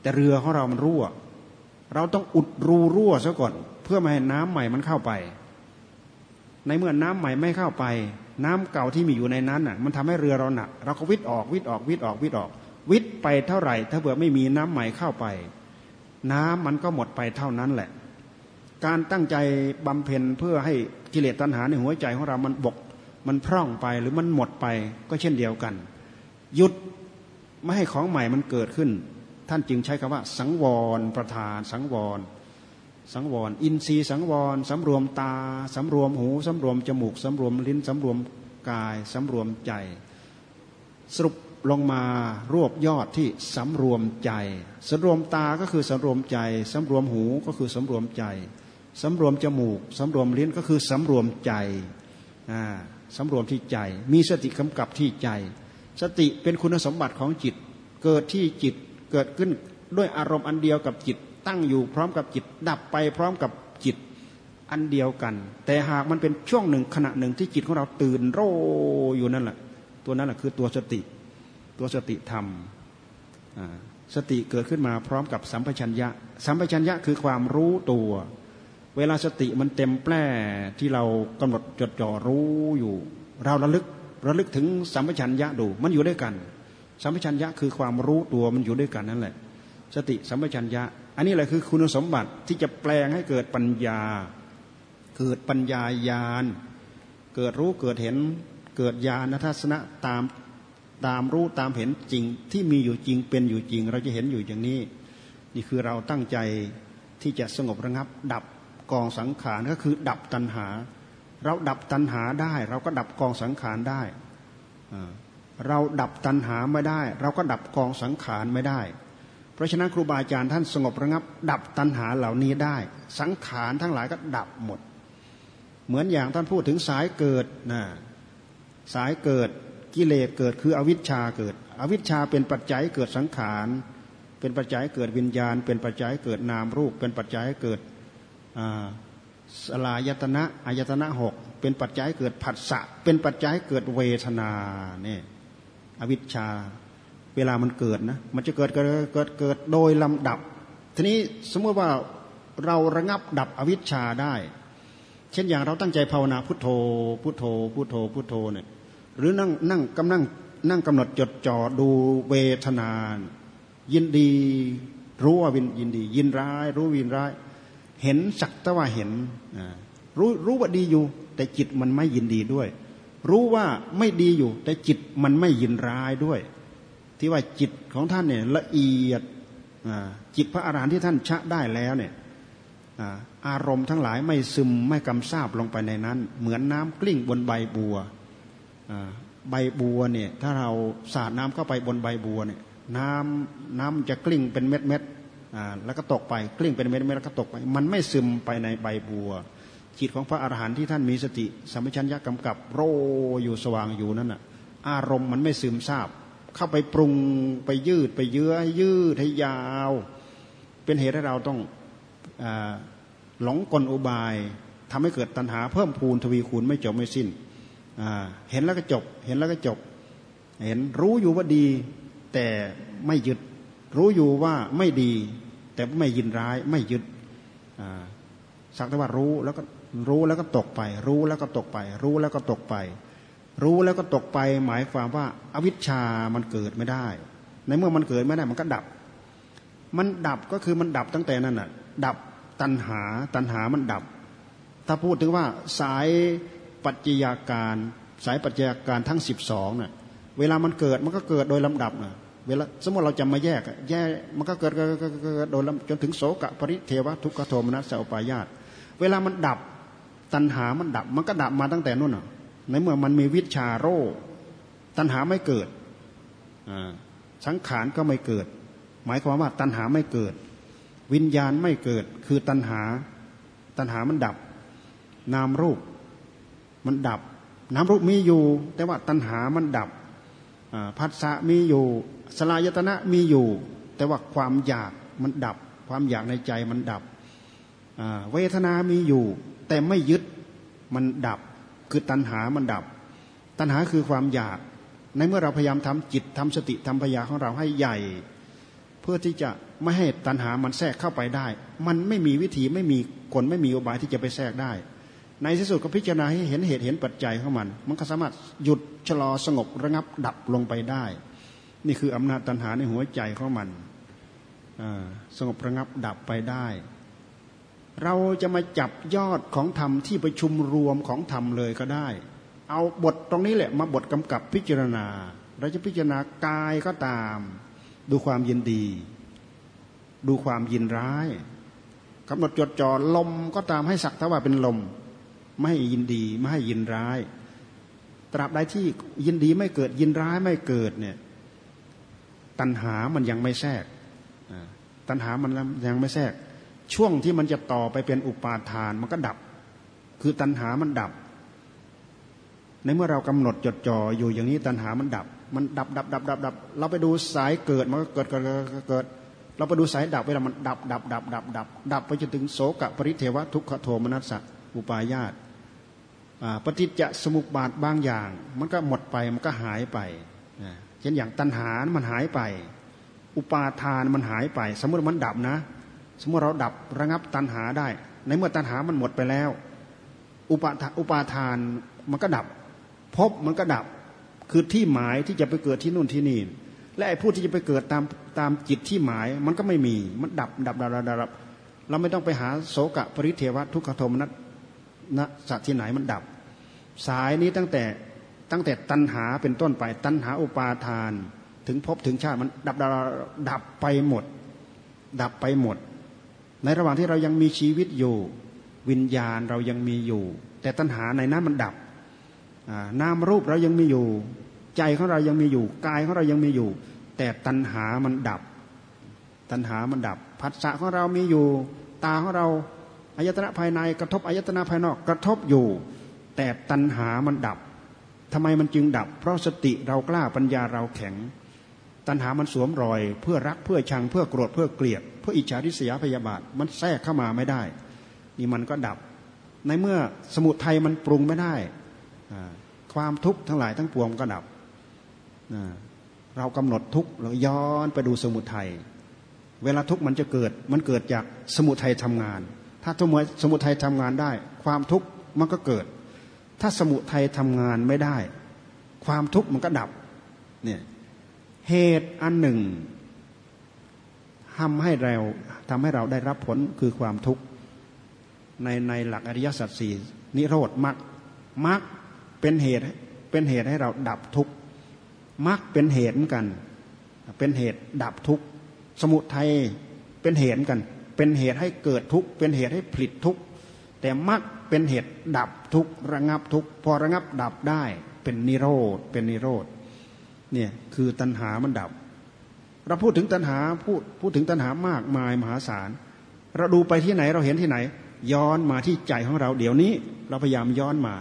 แต่เรือของเรามันรั่ว เราต้องอุดรูรั่วซะก่อน เพื่อไม่ให้น้ำใหม่มันเข้าไป ในเมื่อน้ำใหม่ไม่เข้าไป น้ำเก่าที่มีอยู่ในนั้นอะ มันทำให้เรือเราหนักเราก็วิทย์ออกวิทย์ออกวิทย์ออกวิทย์ออก วิทย์ไปเท่าไหร่ ถ้าเผื่อไม่มีน้ำใหม่เข้าไป น้ำมันก็หมดไปเท่านั้นแหละ การตั้งใจบำเพ็ญเพื่อให้กิเลสตัณหาในหัวใจของเรามันบกมันพร่องไปหรือมันหมดไปก็เช่นเดียวกัน หยุดไม่ให้ของใหม่มันเกิดขึ้น ท่านจึงใช้คำว่า สังวรประธานสังวร สังวร อินทรีย์สังวรสำรวมตาสำรวมหูสำรวมจมูกสำรวมลิ้นสำรวมกายสำรวมใจ สรุปลงมารวบยอดที่สำรวมใจสำรวมตาก็คือสำรวมใจสำรวมหูก็คือสำรวมใจสำรวมจมูกสำรวมลิ้นก็คือสำรวมใจสำรวมที่ใจ มีสติกำกับที่ใจ สติเป็นคุณสมบัติของจิต เกิดที่จิต เกิดขึ้นด้วยอารมณ์อันเดียวกับจิต ตั้งอยู่พร้อมกับจิต ดับไปพร้อมกับจิตอันเดียวกัน แต่หากมันเป็นช่วงหนึ่งขณะหนึ่งที่จิตของเราตื่นโรอยู่นั่นแหละตัวนั้นแหละคือตัวสติ ตัวสติธรรมสติเกิดขึ้นมาพร้อมกับสัมปชัญญะ สัมปชัญญะคือความรู้ตัว เวลาสติมันเต็มแปร่ที่เรากำหนดจดจ่อรู้อยู่ เราระลึกระลึกถึงสัมปชัญญะดูมันอยู่ด้วยกัน สัมปชัญญะคือความรู้ตัวมันอยู่ด้วยกันนั่นแหละ สติสัมปชัญญะ อันนี้แหละคือคุณสมบัติที่จะแปลงให้เกิดปัญญา เกิดปัญญาญาณ เกิดรู้เกิดเห็นเกิดญาณทัศนะตามตามรู้ตามเห็นจริงที่มีอยู่จริงเป็นอยู่จริง เราจะเห็นอยู่อย่างนี้ นี่คือเราตั้งใจที่จะสงบระงับ ดับกองสังขารก็คือ ดับตัณหา เราดับตัณหาได้ เราก็ดับกองสังขารได้ เราดับตัณหาไม่ได้ เราก็ดับกองสังขารไม่ได้ เพราะฉะนั้นครูบาอาจารย์ท่านสงบระงับ ดับตัณหาเหล่านี้ได้ สังขารทั้งหลายก็ดับหมด เหมือนอย่างท่านพูดถึงสายเกิดนะสายเกิดกิเลสเกิดคืออวิชชาเกิด อวิชชาเป็นปัจจัยเกิดสังขาร เป็นปัจจัยเกิดวิญญาณ เป็นปัจจัยเกิดนามรูป เป็นปัจจัยเกิดสลายตนะอายตนะหกเป็นปัจจัยเกิดผัสสะเป็นปัจจัยเกิดเวทนาเนี่ย อวิชชา เวลามันเกิดนะมันจะเกิดเกิดเกิดเกิดโดยลำดับ ทีนี้สมมติว่าเราระงับดับอวิชชาได้ เช่นอย่างเราตั้งใจภาวนาพุทโธ พุทโธ พุทโธ พุทโธเนี่ยหรือนั่งนั่งกำนั่งนั่งกำหนดจดจ่อดูเวทนานยินดีรู้ว่าวินยินดี ยินร้าย รู้วินร้าย เห็นสักแต่ว่าเห็นรู้รู้ว่าดีอยู่ แต่จิตมันไม่ยินดีด้วย รู้ว่าไม่ดีอยู่ แต่จิตมันไม่ยินร้ายด้วย ที่ว่าจิตของท่านเนี่ยละเอียดจิตพระอารหันต์ที่ท่านชะได้แล้วเนี่ยอารมณ์ทั้งหลายไม่ซึมไม่กำซาบลงไปในนั้น เหมือนน้ำกลิ้งบนใบบัวใบบัวเนี่ยถ้าเราสาดน้ำเข้าไปบนใบบัวเนี่ยน้ำน้ำจะกลิ้งเป็นเม็ดเม็ดแล้วก็ตกไปกลิ้งเป็นเม็ดเม็ดแล้วก็ตกไป มันไม่ซึมไปในใบบัว จิตของพระอรหันต์ที่ท่านมีสติสัมปชัญญะกำกับ โรอยู่สว่างอยู่นั่นน่ะอารมณ์มันไม่ซึมซาบ เข้าไปปรุงไปยืดไปเยื้อยืดให้ยาว เป็นเหตุให้เราต้องอหลงกลอุบายทำให้เกิดตัณหาเพิ่มพูนทวีคูณไม่จบไม่สิ้นเห็นแล้วก็จบ เห็นแล้วก็จบ เห็นรู้อยู่ว่าดี แต่ไม่ยึด รู้อยู่ว่าไม่ดี แต่ไม่ยินร้ายไม่ยึดสักแต่ว่ารู้แล้วก็ รู้แล้วก็ตกไป รู้แล้วก็ตกไป รู้แล้วก็ตกไป รู้แล้วก็ตกไป หมายความว่าอาวิชชามันเกิดไม่ได้ ในเมื่อมันเกิดไม่ได้มันก็ดับ มันดับก็คือมันดับตั้งแต่นั้นน่ะ ดับตัณหาตัณหามันดับ ถ้าพูดถึงว่าสายปัจจัยาการ สายปัจจัยาการทั้งสิบสองน่ะเวลามันเกิดมันก็เกิดโดยลำดับน่ะเวลาสมมติเราจะมาแยกแยกมันก็เกิดเกิดเกิดโดยจนถึงโสกะปริเทวะทุกขโทมนัสสอุปายาตเวลามันดับ ตัณหามันดับมันก็ดับมาตั้งแต่นู่นน่ะในเมื่อมันมีวิชาโรตัณหาไม่เกิดสังขารก็ไม่เกิด หมายความว่าตัณหาไม่เกิด วิญญาณไม่เกิด คือตัณหา ตัณหามันดับ นามรูปมันดับ นามรูปมีอยู่ แต่ว่าตัณหามันดับพัสสะมีอยู่สลายตนะมีอยู่ แต่ว่าความอยากมันดับ ความอยากในใจมันดับเวทนามีอยู่ แต่ไม่ยึดมันดับ คือตัณหามันดับ ตัณหาคือความอยาก ในเมื่อเราพยายามทำจิตทำสติทำปัญญาของเราให้ใหญ่ เพื่อที่จะไม่ให้ตัณหามันแทรกเข้าไปได้ มันไม่มีวิธีไม่มีกลไม่มีอุบายที่จะไปแทรกได้ ในที่สุดก็พิจารณาให้เห็นเหตุเห็นปัจจัยของมัน มันก็สามารถหยุดชะลอสงบระงับดับลงไปได้ นี่คืออำนาจตัณหาในหัวใจของมันสงบระงับดับไปได้ เราจะมาจับยอดของธรรมที่ประชุมรวมของธรรมเลยก็ได้ เอาบทตรงนี้แหละมาบทกำกับพิจารณา เราจะพิจารณากายก็ตาม ดูความยินดี ดูความยินร้ายกำหนดจดจ่อลมก็ตามให้สักทว่าเป็นลม ไม่ให้ยินดีไม่ให้ยินร้าย ตราบใดที่ยินดีไม่เกิดยินร้ายไม่เกิดเนี่ยตัณหามันยังไม่แทรกตัณหามันยังไม่แทรก ช่วงที่มันจะต่อไปเป็นอุปาทานมันก็ดับ คือตัณหามันดับ ในเมื่อเรากำหนดจดจ่ออยู่อย่างนี้ตัณหามันดับ มันดับดับดับดับดับเราไปดูสายเกิดมันก็เกิดเกิดเกิด เราไปดูสายดับเวลามันดับดับดับดับดับดับไปจนถึงโสกปริเทวะทุกขโทมนัสสะอุปายาตปฏิจจสมุปบาทบางอย่าง มันก็หมดไปมันก็หายไปเช่นอย่างตัณหามันหายไป อุปาทานมันหายไป สมมติมันดับนะ สมมติเราดับระงับตัณหาได้ ในเมื่อตัณหามันหมดไปแล้ว อุปาอุปาทานมันก็ดับพบมันก็ดับคือที่หมายที่จะไปเกิดที่นู่นที่นี่ และไอ้ผู้ที่จะไปเกิดตามตามจิตที่หมายมันก็ไม่มีมันดับดับดับดับดับเราไม่ต้องไปหาโสกะปริเทวะทุกขโทมนัสนะสัตว์ที่ไหนมันดับ สายนี้ตั้งแต่ตั้งแต่ตัณหาเป็นต้นไป ตัณหาอุปาทาน ถึงพบถึงชาติมันดับดับดับไปหมด ดับไปหมด ในระหว่างที่เรายังมีชีวิตอยู่ วิญญาณเรายังมีอยู่ แต่ตัณหาในนั้นมันดับนามรูปเรายังมีอยู่ ใจของเรายังมีอยู่กายของเรายังมีอยู่ แต่ตัณหามันดับ ตัณหามันดับผัสสะของเรามีอยู่ ตาของเราอายตนะภายในกระทบอายตนะภายนอกกระทบอยู่ แต่ตัณหามันดับทำไมมันจึงดับ เพราะสติเรากล้าปัญญาเราแข็ง ตัณหามันสวมรอย เพื่อรักเพื่อชังเพื่อโกรธเพื่อเกลียด เพราะอิจฉาริษยาพยาบาทมันแทรกเข้ามาไม่ได้ นี่มันก็ดับ ในเมื่อสมุทัยมันปรุงไม่ได้ ความทุกข์ทั้งหลายทั้งปวงก็ดับ เรากำหนดทุกข์เราย้อนไปดูสมุทัยเวลาทุกข์มันจะเกิดมันเกิดจากสมุทัยทำงาน ถ้าทุกเมื่อสมุทัยทำงานได้ ความทุกข์มันก็เกิด ถ้าสมุทัยทำงานไม่ได้ ความทุกข์มันก็ดับเนี่ยเหตุอันหนึ่ง ทำให้เราทำให้เราได้รับผลคือความทุกข์ในในหลักอริยสัจสี่นิโรธมรรคมรรคเป็นเหตุเป็นเหตุให้เราดับทุกข์มรรคเป็นเหตุเหมือนกัน เป็นเหตุดับทุกข์สมุทัยเป็นเหตุกัน เป็นเหตุให้เกิดทุกข์เป็นเหตุให้ผลิตทุกข์แต่มรรคเป็นเหตุดับทุกข์ระงับทุกข์พอระงับดับได้เป็นนิโรธเป็นนิโรธเนี่ยคือตัณหามันดับ เราพูดถึงตัณหาพูดพูดถึงตัณหามากมายมหาศาล เราดูไปที่ไหนเราเห็นที่ไหน ย้อนมาที่ใจของเรา เดี๋ยวนี้เราพยายามย้อนมา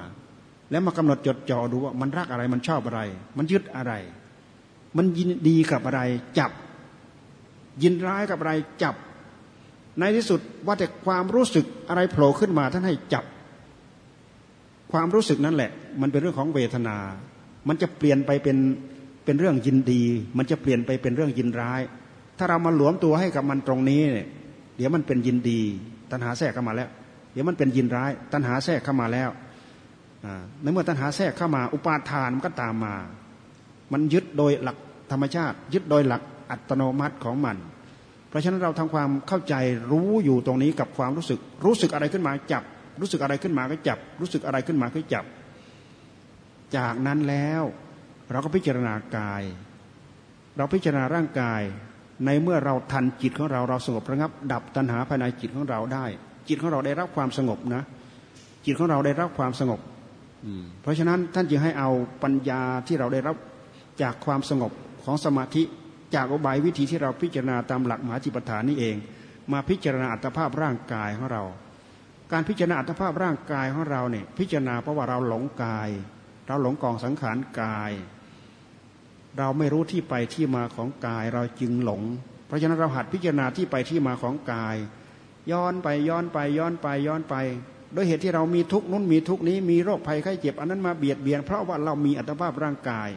แล้วมากำหนดจดจ่อดูว่ามันรักอะไรมันชอบอะไร มันยึดอะไร มันยินดีกับอะไรจับ ยินร้ายกับอะไรจับ ในที่สุดว่าแต่ความรู้สึกอะไรโผล่ขึ้นมาท่านให้จับ ความรู้สึกนั่นแหละ มันเป็นเรื่องของเวทนา มันจะเปลี่ยนไปเป็น เป็นเรื่องยินดี มันจะเปลี่ยนไปเป็นเรื่องยินร้าย ถ้าเรามาหลวมตัวให้กับมันตรงนี้เนี่ยเดี๋ยวมันเป็นยินดี ตัณหาแทรกเข้ามาแล้ว เดี๋ยวมันเป็นยินร้าย ตัณหาแทรกเข้ามาแล้วในเมื่อตัณหาแทรกเข้ามา อุปาทานมันก็ตามมา มันยึดโดยหลักธรรมชาติ ยึดโดยหลักอัตโนมัติของมัน เพราะฉะนั้นเราทำความเข้าใจรู้อยู่ตรงนี้กับความรู้สึก รู้สึกอะไรขึ้นมาจับ รู้สึกอะไรขึ้นมาก็จับ รู้สึกอะไรขึ้นมาก็จับ จากนั้นแล้ว เราก็พิจารณากาย เราพิจารณาร่างกาย ในเมื่อเราทันจิตของเราเราสงบระงับ ดับตัณหาภายในจิตของเราได้ จิตของเราได้รับความสงบนะ จิตของเราได้รับความสงบเพราะฉะนั้นท่านจึงให้เอาปัญญาที่เราได้รับจากความสงบของสมาธิจากอุบายวิธีที่เราพิจารณาตามหลักมหาจิปฐานนี่เอง มาพิจารณาอัตภาพร่างกายของเรา การพิจารณาอัตภาพร่างกายของเราเนี่ยพิจารณาเพราะว่าเราหลงกาย เราหลงกองสังขารกาย เราไม่รู้ที่ไปที่มาของกายเราจึงหลง เพราะฉะนั้นเราหัดพิจารณาที่ไปที่มาของกาย ย้อนไปย้อนไปย้อนไปย้อนไปโดยเหตุที่เรามีทุกนู้นมีทุกนี้มีโรคภัยไข้เจ็บ อันนั้นมาเบียดเบียน เพราะว่าเรามีอัตภาพร่างกาย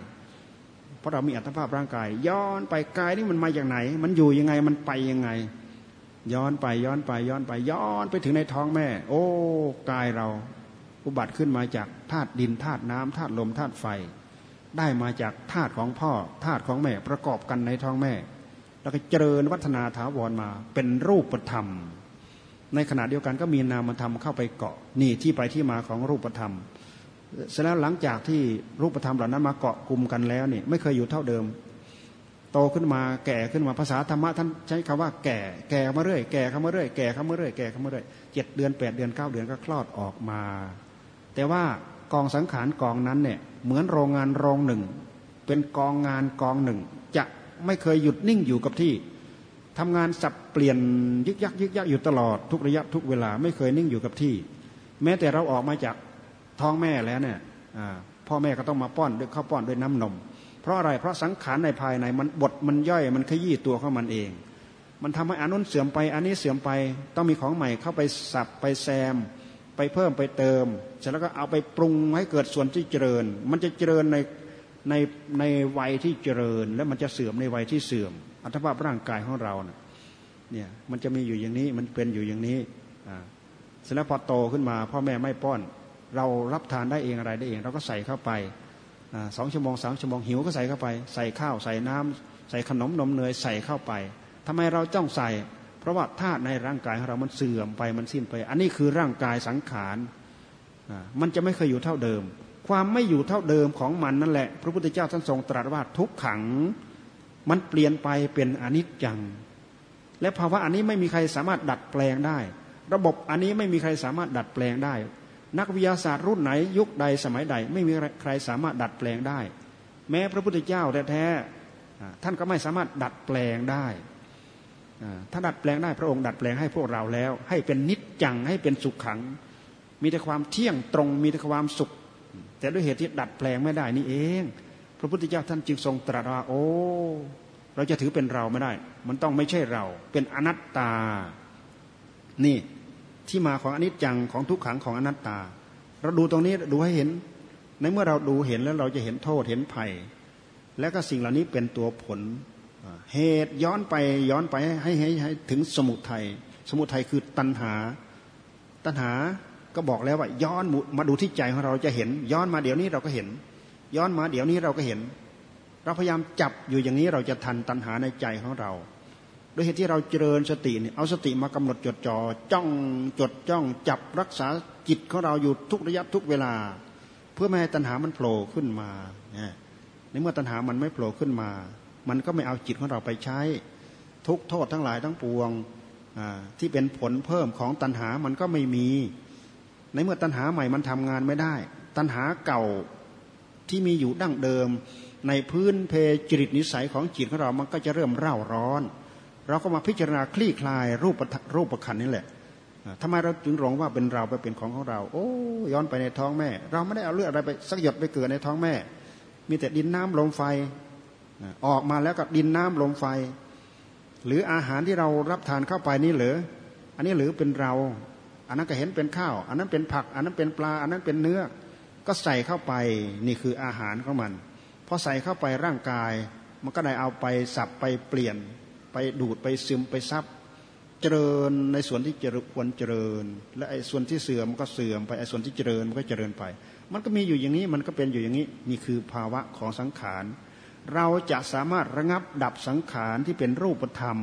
เพราะเรามีอัตภาพร่างกาย ย้อนไปกายนี่มันมาจากไหน มันอยู่ยังไงมันไปยังไง ย้อนไปย้อนไปย้อนไปย้อนไปถึงในท้องแม่ โอ้กายเรา อุบัติขึ้นมาจากธาตุดินธาตุน้ำธาตุลมธาตุไฟ ได้มาจากธาตุของพ่อธาตุของแม่ประกอบกันในท้องแม่ แล้วก็เจริญวัฒนาถาวรมา เป็นรูปธรรม ในขณะเดียวกันก็มีนามธรรมเข้าไปเกาะนี่ที่ไปที่มาของรูปธรรมเสร็จแล้วหลังจากที่รูปธรรมเหล่านั้นมาเกาะกลุ่มกันแล้วนี่ไม่เคยอยู่เท่าเดิม โตขึ้นมาแก่ขึ้นมาภาษาธรรมะท่านใช้คำว่าแก่แก่มาเรื่อยแก่เข้ามาเรื่อยแก่เข้ามาเรื่อยแก่เข้ามาเรื่อยเจ็ดเดือนแปดเดือนเก้าเดือนก็คลอดออกมา แต่ว่ากองสังขารกองนั้นเนี่ย เหมือนโรงงานโรงหนึ่ง เป็นกองงานกองหนึ่ง จะไม่เคยหยุดนิ่งอยู่กับที่ทำงานสับเปลี่ยนยึกยักยึกยักอยู่ตลอดทุกระยะทุกเวลาไม่เคยนิ่งอยู่กับที่ แม้แต่เราออกมาจากท้องแม่แล้วเนี่ยพ่อแม่ก็ต้องมาป้อนด้วยข้าวป้อนด้วยน้ำนม เพราะอะไรเพราะสังขารในภายในมันบดมันย่อยมันขยี้ตัวของมันเอง มันทำให้อันุนเสื่อมไปอันนี้เสื่อมไปต้องมีของใหม่เข้าไปสับไปแซม ไปเพิ่มไปเติม เสร็จแล้วก็เอาไปปรุงให้เกิดส่วนที่เจริญ มันจะเจริญในในในวัยที่เจริญ และมันจะเสื่อมในวัยที่เสื่อม อัตภาพร่างกายของเราเนี่ยมันจะมีอยู่อย่างนี้มันเป็นอยู่อย่างนี้เสร็จแล้วพอโตขึ้นมา พ่อแม่ไม่ป้อน เรารับทานได้เองอะไรได้เอง เราก็ใส่เข้าไปสองชั่วโมงสามชั่วโมงหิวก็ใส่เข้าไป ใส่ข้าวใส่น้ำใส่ขนมนมเนยใส่เข้าไปทำไมเราจ้องใส่ เพราะว่าธาตุในร่างกายของเรามันเสื่อมไปมันสิ้นไป อันนี้คือร่างกายสังขารมันจะไม่เคยอยู่เท่าเดิม ความไม่อยู่เท่าเดิมของมันนั่นแหละ พระพุทธเจ้าท่านทรงตรัสว่าทุกขัง มันเปลี่ยนไปเป็นอนิจจัง และภาวะอันนี้ไม่มีใครสามารถดัดแปลงได้ ระบบอันนี้ไม่มีใครสามารถดัดแปลงได้ นักวิทยาศาสตร์รุ่นไหนยุคใดสมัยใด ไม่มีใครสามารถดัดแปลงได้ แม้พระพุทธเจ้าแท้ๆท่านก็ไม่สามารถดัดแปลงได้ ถ้าดัดแปลงได้พระองค์ดัดแปลงให้พวกเราแล้ว ให้เป็นนิจจังให้เป็นสุขขัง มีแต่ความเที่ยงตรงมีแต่ความสุข แต่ด้วยเหตุที่ดัดแปลงไม่ได้นี่เอง พระพุทธเจ้าท่านจึงทรงตรัสว่าโอ้เราจะถือเป็นเราไม่ได้ มันต้องไม่ใช่เรา เป็นอนัตตา นี่ที่มาของอนิจจังของทุกขังของอนัตตา เราดูตรงนี้ดูให้เห็น ในเมื่อเราดูเห็นแล้วเราจะเห็นโทษเห็นภัย และก็สิ่งเหล่านี้เป็นตัวผล เหตุย้อนไปย้อนไปให้ให้ให้ถึงสมุทัยสมุทัยคือตัณหา ตัณหาก็บอกแล้วว่าย้อนมาดูที่ใจของเราจะเห็น ย้อนมาเดี๋ยวนี้เราก็เห็น ย้อนมาเดี๋ยวนี้เราก็เห็น เราพยายามจับอยู่อย่างนี้เราจะทันตัณหาในใจของเราโดยเหตุที่เราเจริญสติเนี่ยเอาสติมากำหนดจดจอ่อจ้องจดจ้องจับรักษาจิตของเราอยู่ทุกระยะทุกเวลา เพื่อไม่ให้ตัณหามันโผล่ขึ้นมา ในเมื่อตัณหามันไม่โผล่ขึ้นมา มันก็ไม่เอาจิตของเราไปใช้ ทุกโทษทั้งหลายทั้งปวงที่เป็นผลเพิ่มของตัณหามันก็ไม่มี ในเมื่อตัณหาใหม่มันทำงานไม่ได้ ตัณหาเก่าที่มีอยู่ดั้งเดิม ในพื้นเพจริตนิสัยของจิตของเรา มันก็จะเริ่มเร่าร้อน เราก็มาพิจารณาคลี่คลายรูปรูปประคันนี่แหละทำไมเราจึงหลงว่าเป็นเราไปเป็นของของเรา โอ้ย้อนไปในท้องแม่ เราไม่ได้เอาเลือดอะไรไปสักหยดไปเกิดในท้องแม่ มีแต่ดินน้ำลมไฟ ออกมาแล้วกับดินน้ำลมไฟ หรืออาหารที่เรารับทานเข้าไปนี่เหรืออันนี้หรือเป็นเรา อันนั้นก็เห็นเป็นข้าว อันนั้นเป็นผัก อันนั้นเป็นปลา อันนั้นเป็นเนื้อ ก็ใส่เข้าไปนี่คืออาหารของมันพอใส่เข้าไปร่างกาย มันก็ได้เอาไปสับไปเปลี่ยน ไปดูดไปซึมไปซับเจริญในส่วนที่เจริญควรเจริญ และไอ้ส่วนที่เสื่อมมันก็เสื่อมไปไอ้ส่วนที่เจริญมันก็เจริญไป มันก็มีอยู่อย่างนี้มันก็เป็นอยู่อย่างนี้นี่คือภาวะของสังขาร เราจะสามารถระงับดับสังขารที่เป็นรูปธรรม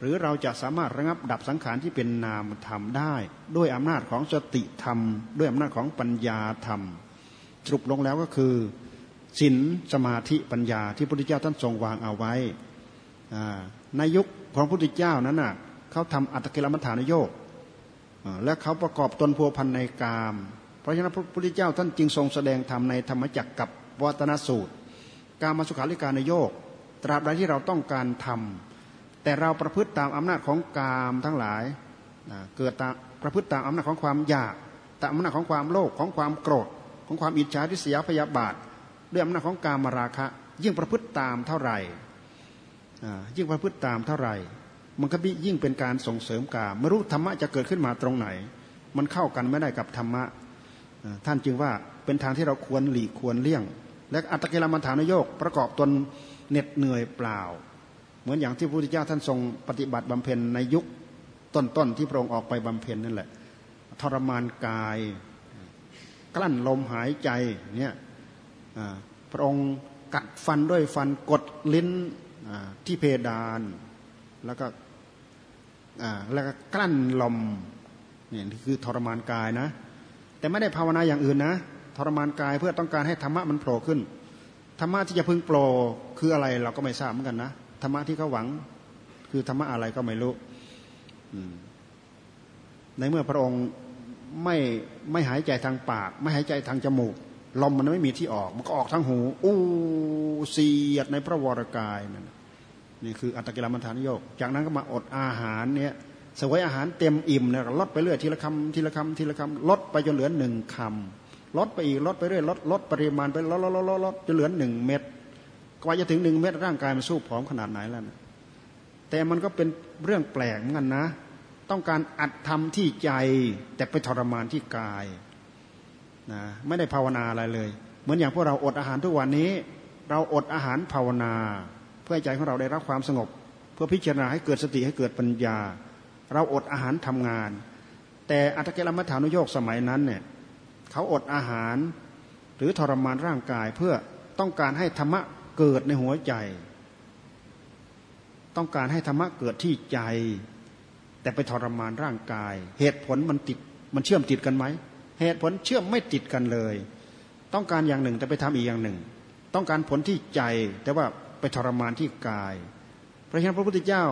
หรือเราจะสามารถระงับดับสังขารที่เป็นนามธรรมได้ ด้วยอำนาจของสติธรรม ด้วยอำนาจของปัญญาธรรมสรุปลงแล้วก็คือศีลสมาธิปัญญาที่พระพุทธเจ้าท่านทรงวางเอาไว้ในยุคของพระพุทธเจ้านั้นน่ะเขาทำอัตกิลมัฐานโยกและเขาประกอบตนพัวพันในกาม เพราะฉะนั้นพระพุทธเจ้าท่านจึงทรงแสดงธรรมในธรรมจักรกับวัตนสูตร การมาสุขาริการนโยกตราบใดที่เราต้องการทำแต่เราประพฤติตามอำนาจของกามทั้งหลายเกิดตามประพฤติตามอำนาจของความอยากตามอำนาจของความโลภของความโกรธ ของความอิจฉาทิษยาพยาบาท ด้วยอำนาจของกามราคะ ยิ่งประพฤติตามเท่าไหร่ยิ่งประพฤติตามเท่าไหร่ มันก็ยิ่งเป็นการส่งเสริมกามไม่รู้ธรรมะจะเกิดขึ้นมาตรงไหน มันเข้ากันไม่ได้กับธรรมะท่านจึงว่าเป็นทางที่เราควรหลีกควรเลี่ยง และอัตกิลมันฐานโยกประกอบตนเหน็ดเหนื่อยเปล่า เหมือนอย่างที่พระพุทธเจ้าท่านทรงปฏิบัติบำเพ็ญในยุคต้นๆที่พระองค์ออกไปบำเพ็ญนั่นแหละ ทรมานกาย กลั้นลมหายใจเนี่ยพระองค์กัดฟันด้วยฟันกดลิ้นที่เพดานแล้วก็แล้วก็กลั้นลมเนี่ยคือทรมานกายนะ แต่ไม่ได้ภาวนาอย่างอื่นนะ ทรมานกายเพื่อต้องการให้ธรรมะมันโผล่ขึ้นธรรมะที่จะพึงโผล่คืออะไรเราก็ไม่ทราบเหมือนกันนะธรรมะที่เขาหวัง คือธรรมะอะไรก็ไม่รู้ในเมื่อพระองค์ไม่ไม่หายใจทางปาก ไม่หายใจทางจมูกลมมันไม่มีที่ออก มันก็ออกทางหูอู้เสียดในพระวรกายนั่นนี่คืออัตกิลมัฐานโยก จากนั้นก็มาอดอาหารเนี่ยสวยอาหารเต็มอิ่มเนี่ยลดไปเรื่อยทีละคำทีละคำทีละคำลดไปจนเหลือหนึ่งคำ ลดไปอีกลดไปเรื่อยลดลดปริมาณไปลดลดลดลดจนเหลือหนึ่งเม็ดกว่าจะถึงหนึ่งเม็ดร่างกายมันสู้ผอมขนาดไหนแล้วนะแต่มันก็เป็นเรื่องแปลกเหมือนกันนะ ต้องการอัดทำที่ใจ แต่ไปทรมานที่กายนะไม่ได้ภาวนาอะไรเลย เหมือนอย่างพวกเราอดอาหารทุกวันนี้ เราอดอาหารภาวนา เพื่อใจของเราได้รับความสงบ เพื่อพิจารณาให้เกิดสติให้เกิดปัญญา เราอดอาหารทำงาน แต่อัตเกลมัฐานุโยกสมัยนั้นเนี่ย เขาอดอาหาร หรือทรมานร่างกายเพื่อต้องการให้ธรรมะเกิดในหัวใจ ต้องการให้ธรรมะเกิดที่ใจ แต่ไปทรมานร่างกาย เหตุผลมันติดมันเชื่อมติดกันไหมเหตุผลเชื่อมไม่ติดกันเลย ต้องการอย่างหนึ่งแต่ไปทำอีกอย่างหนึ่ง ต้องการผลที่ใจ แต่ว่าไปทรมานที่กาย เพราะฉะนั้นพระพุทธเจ้า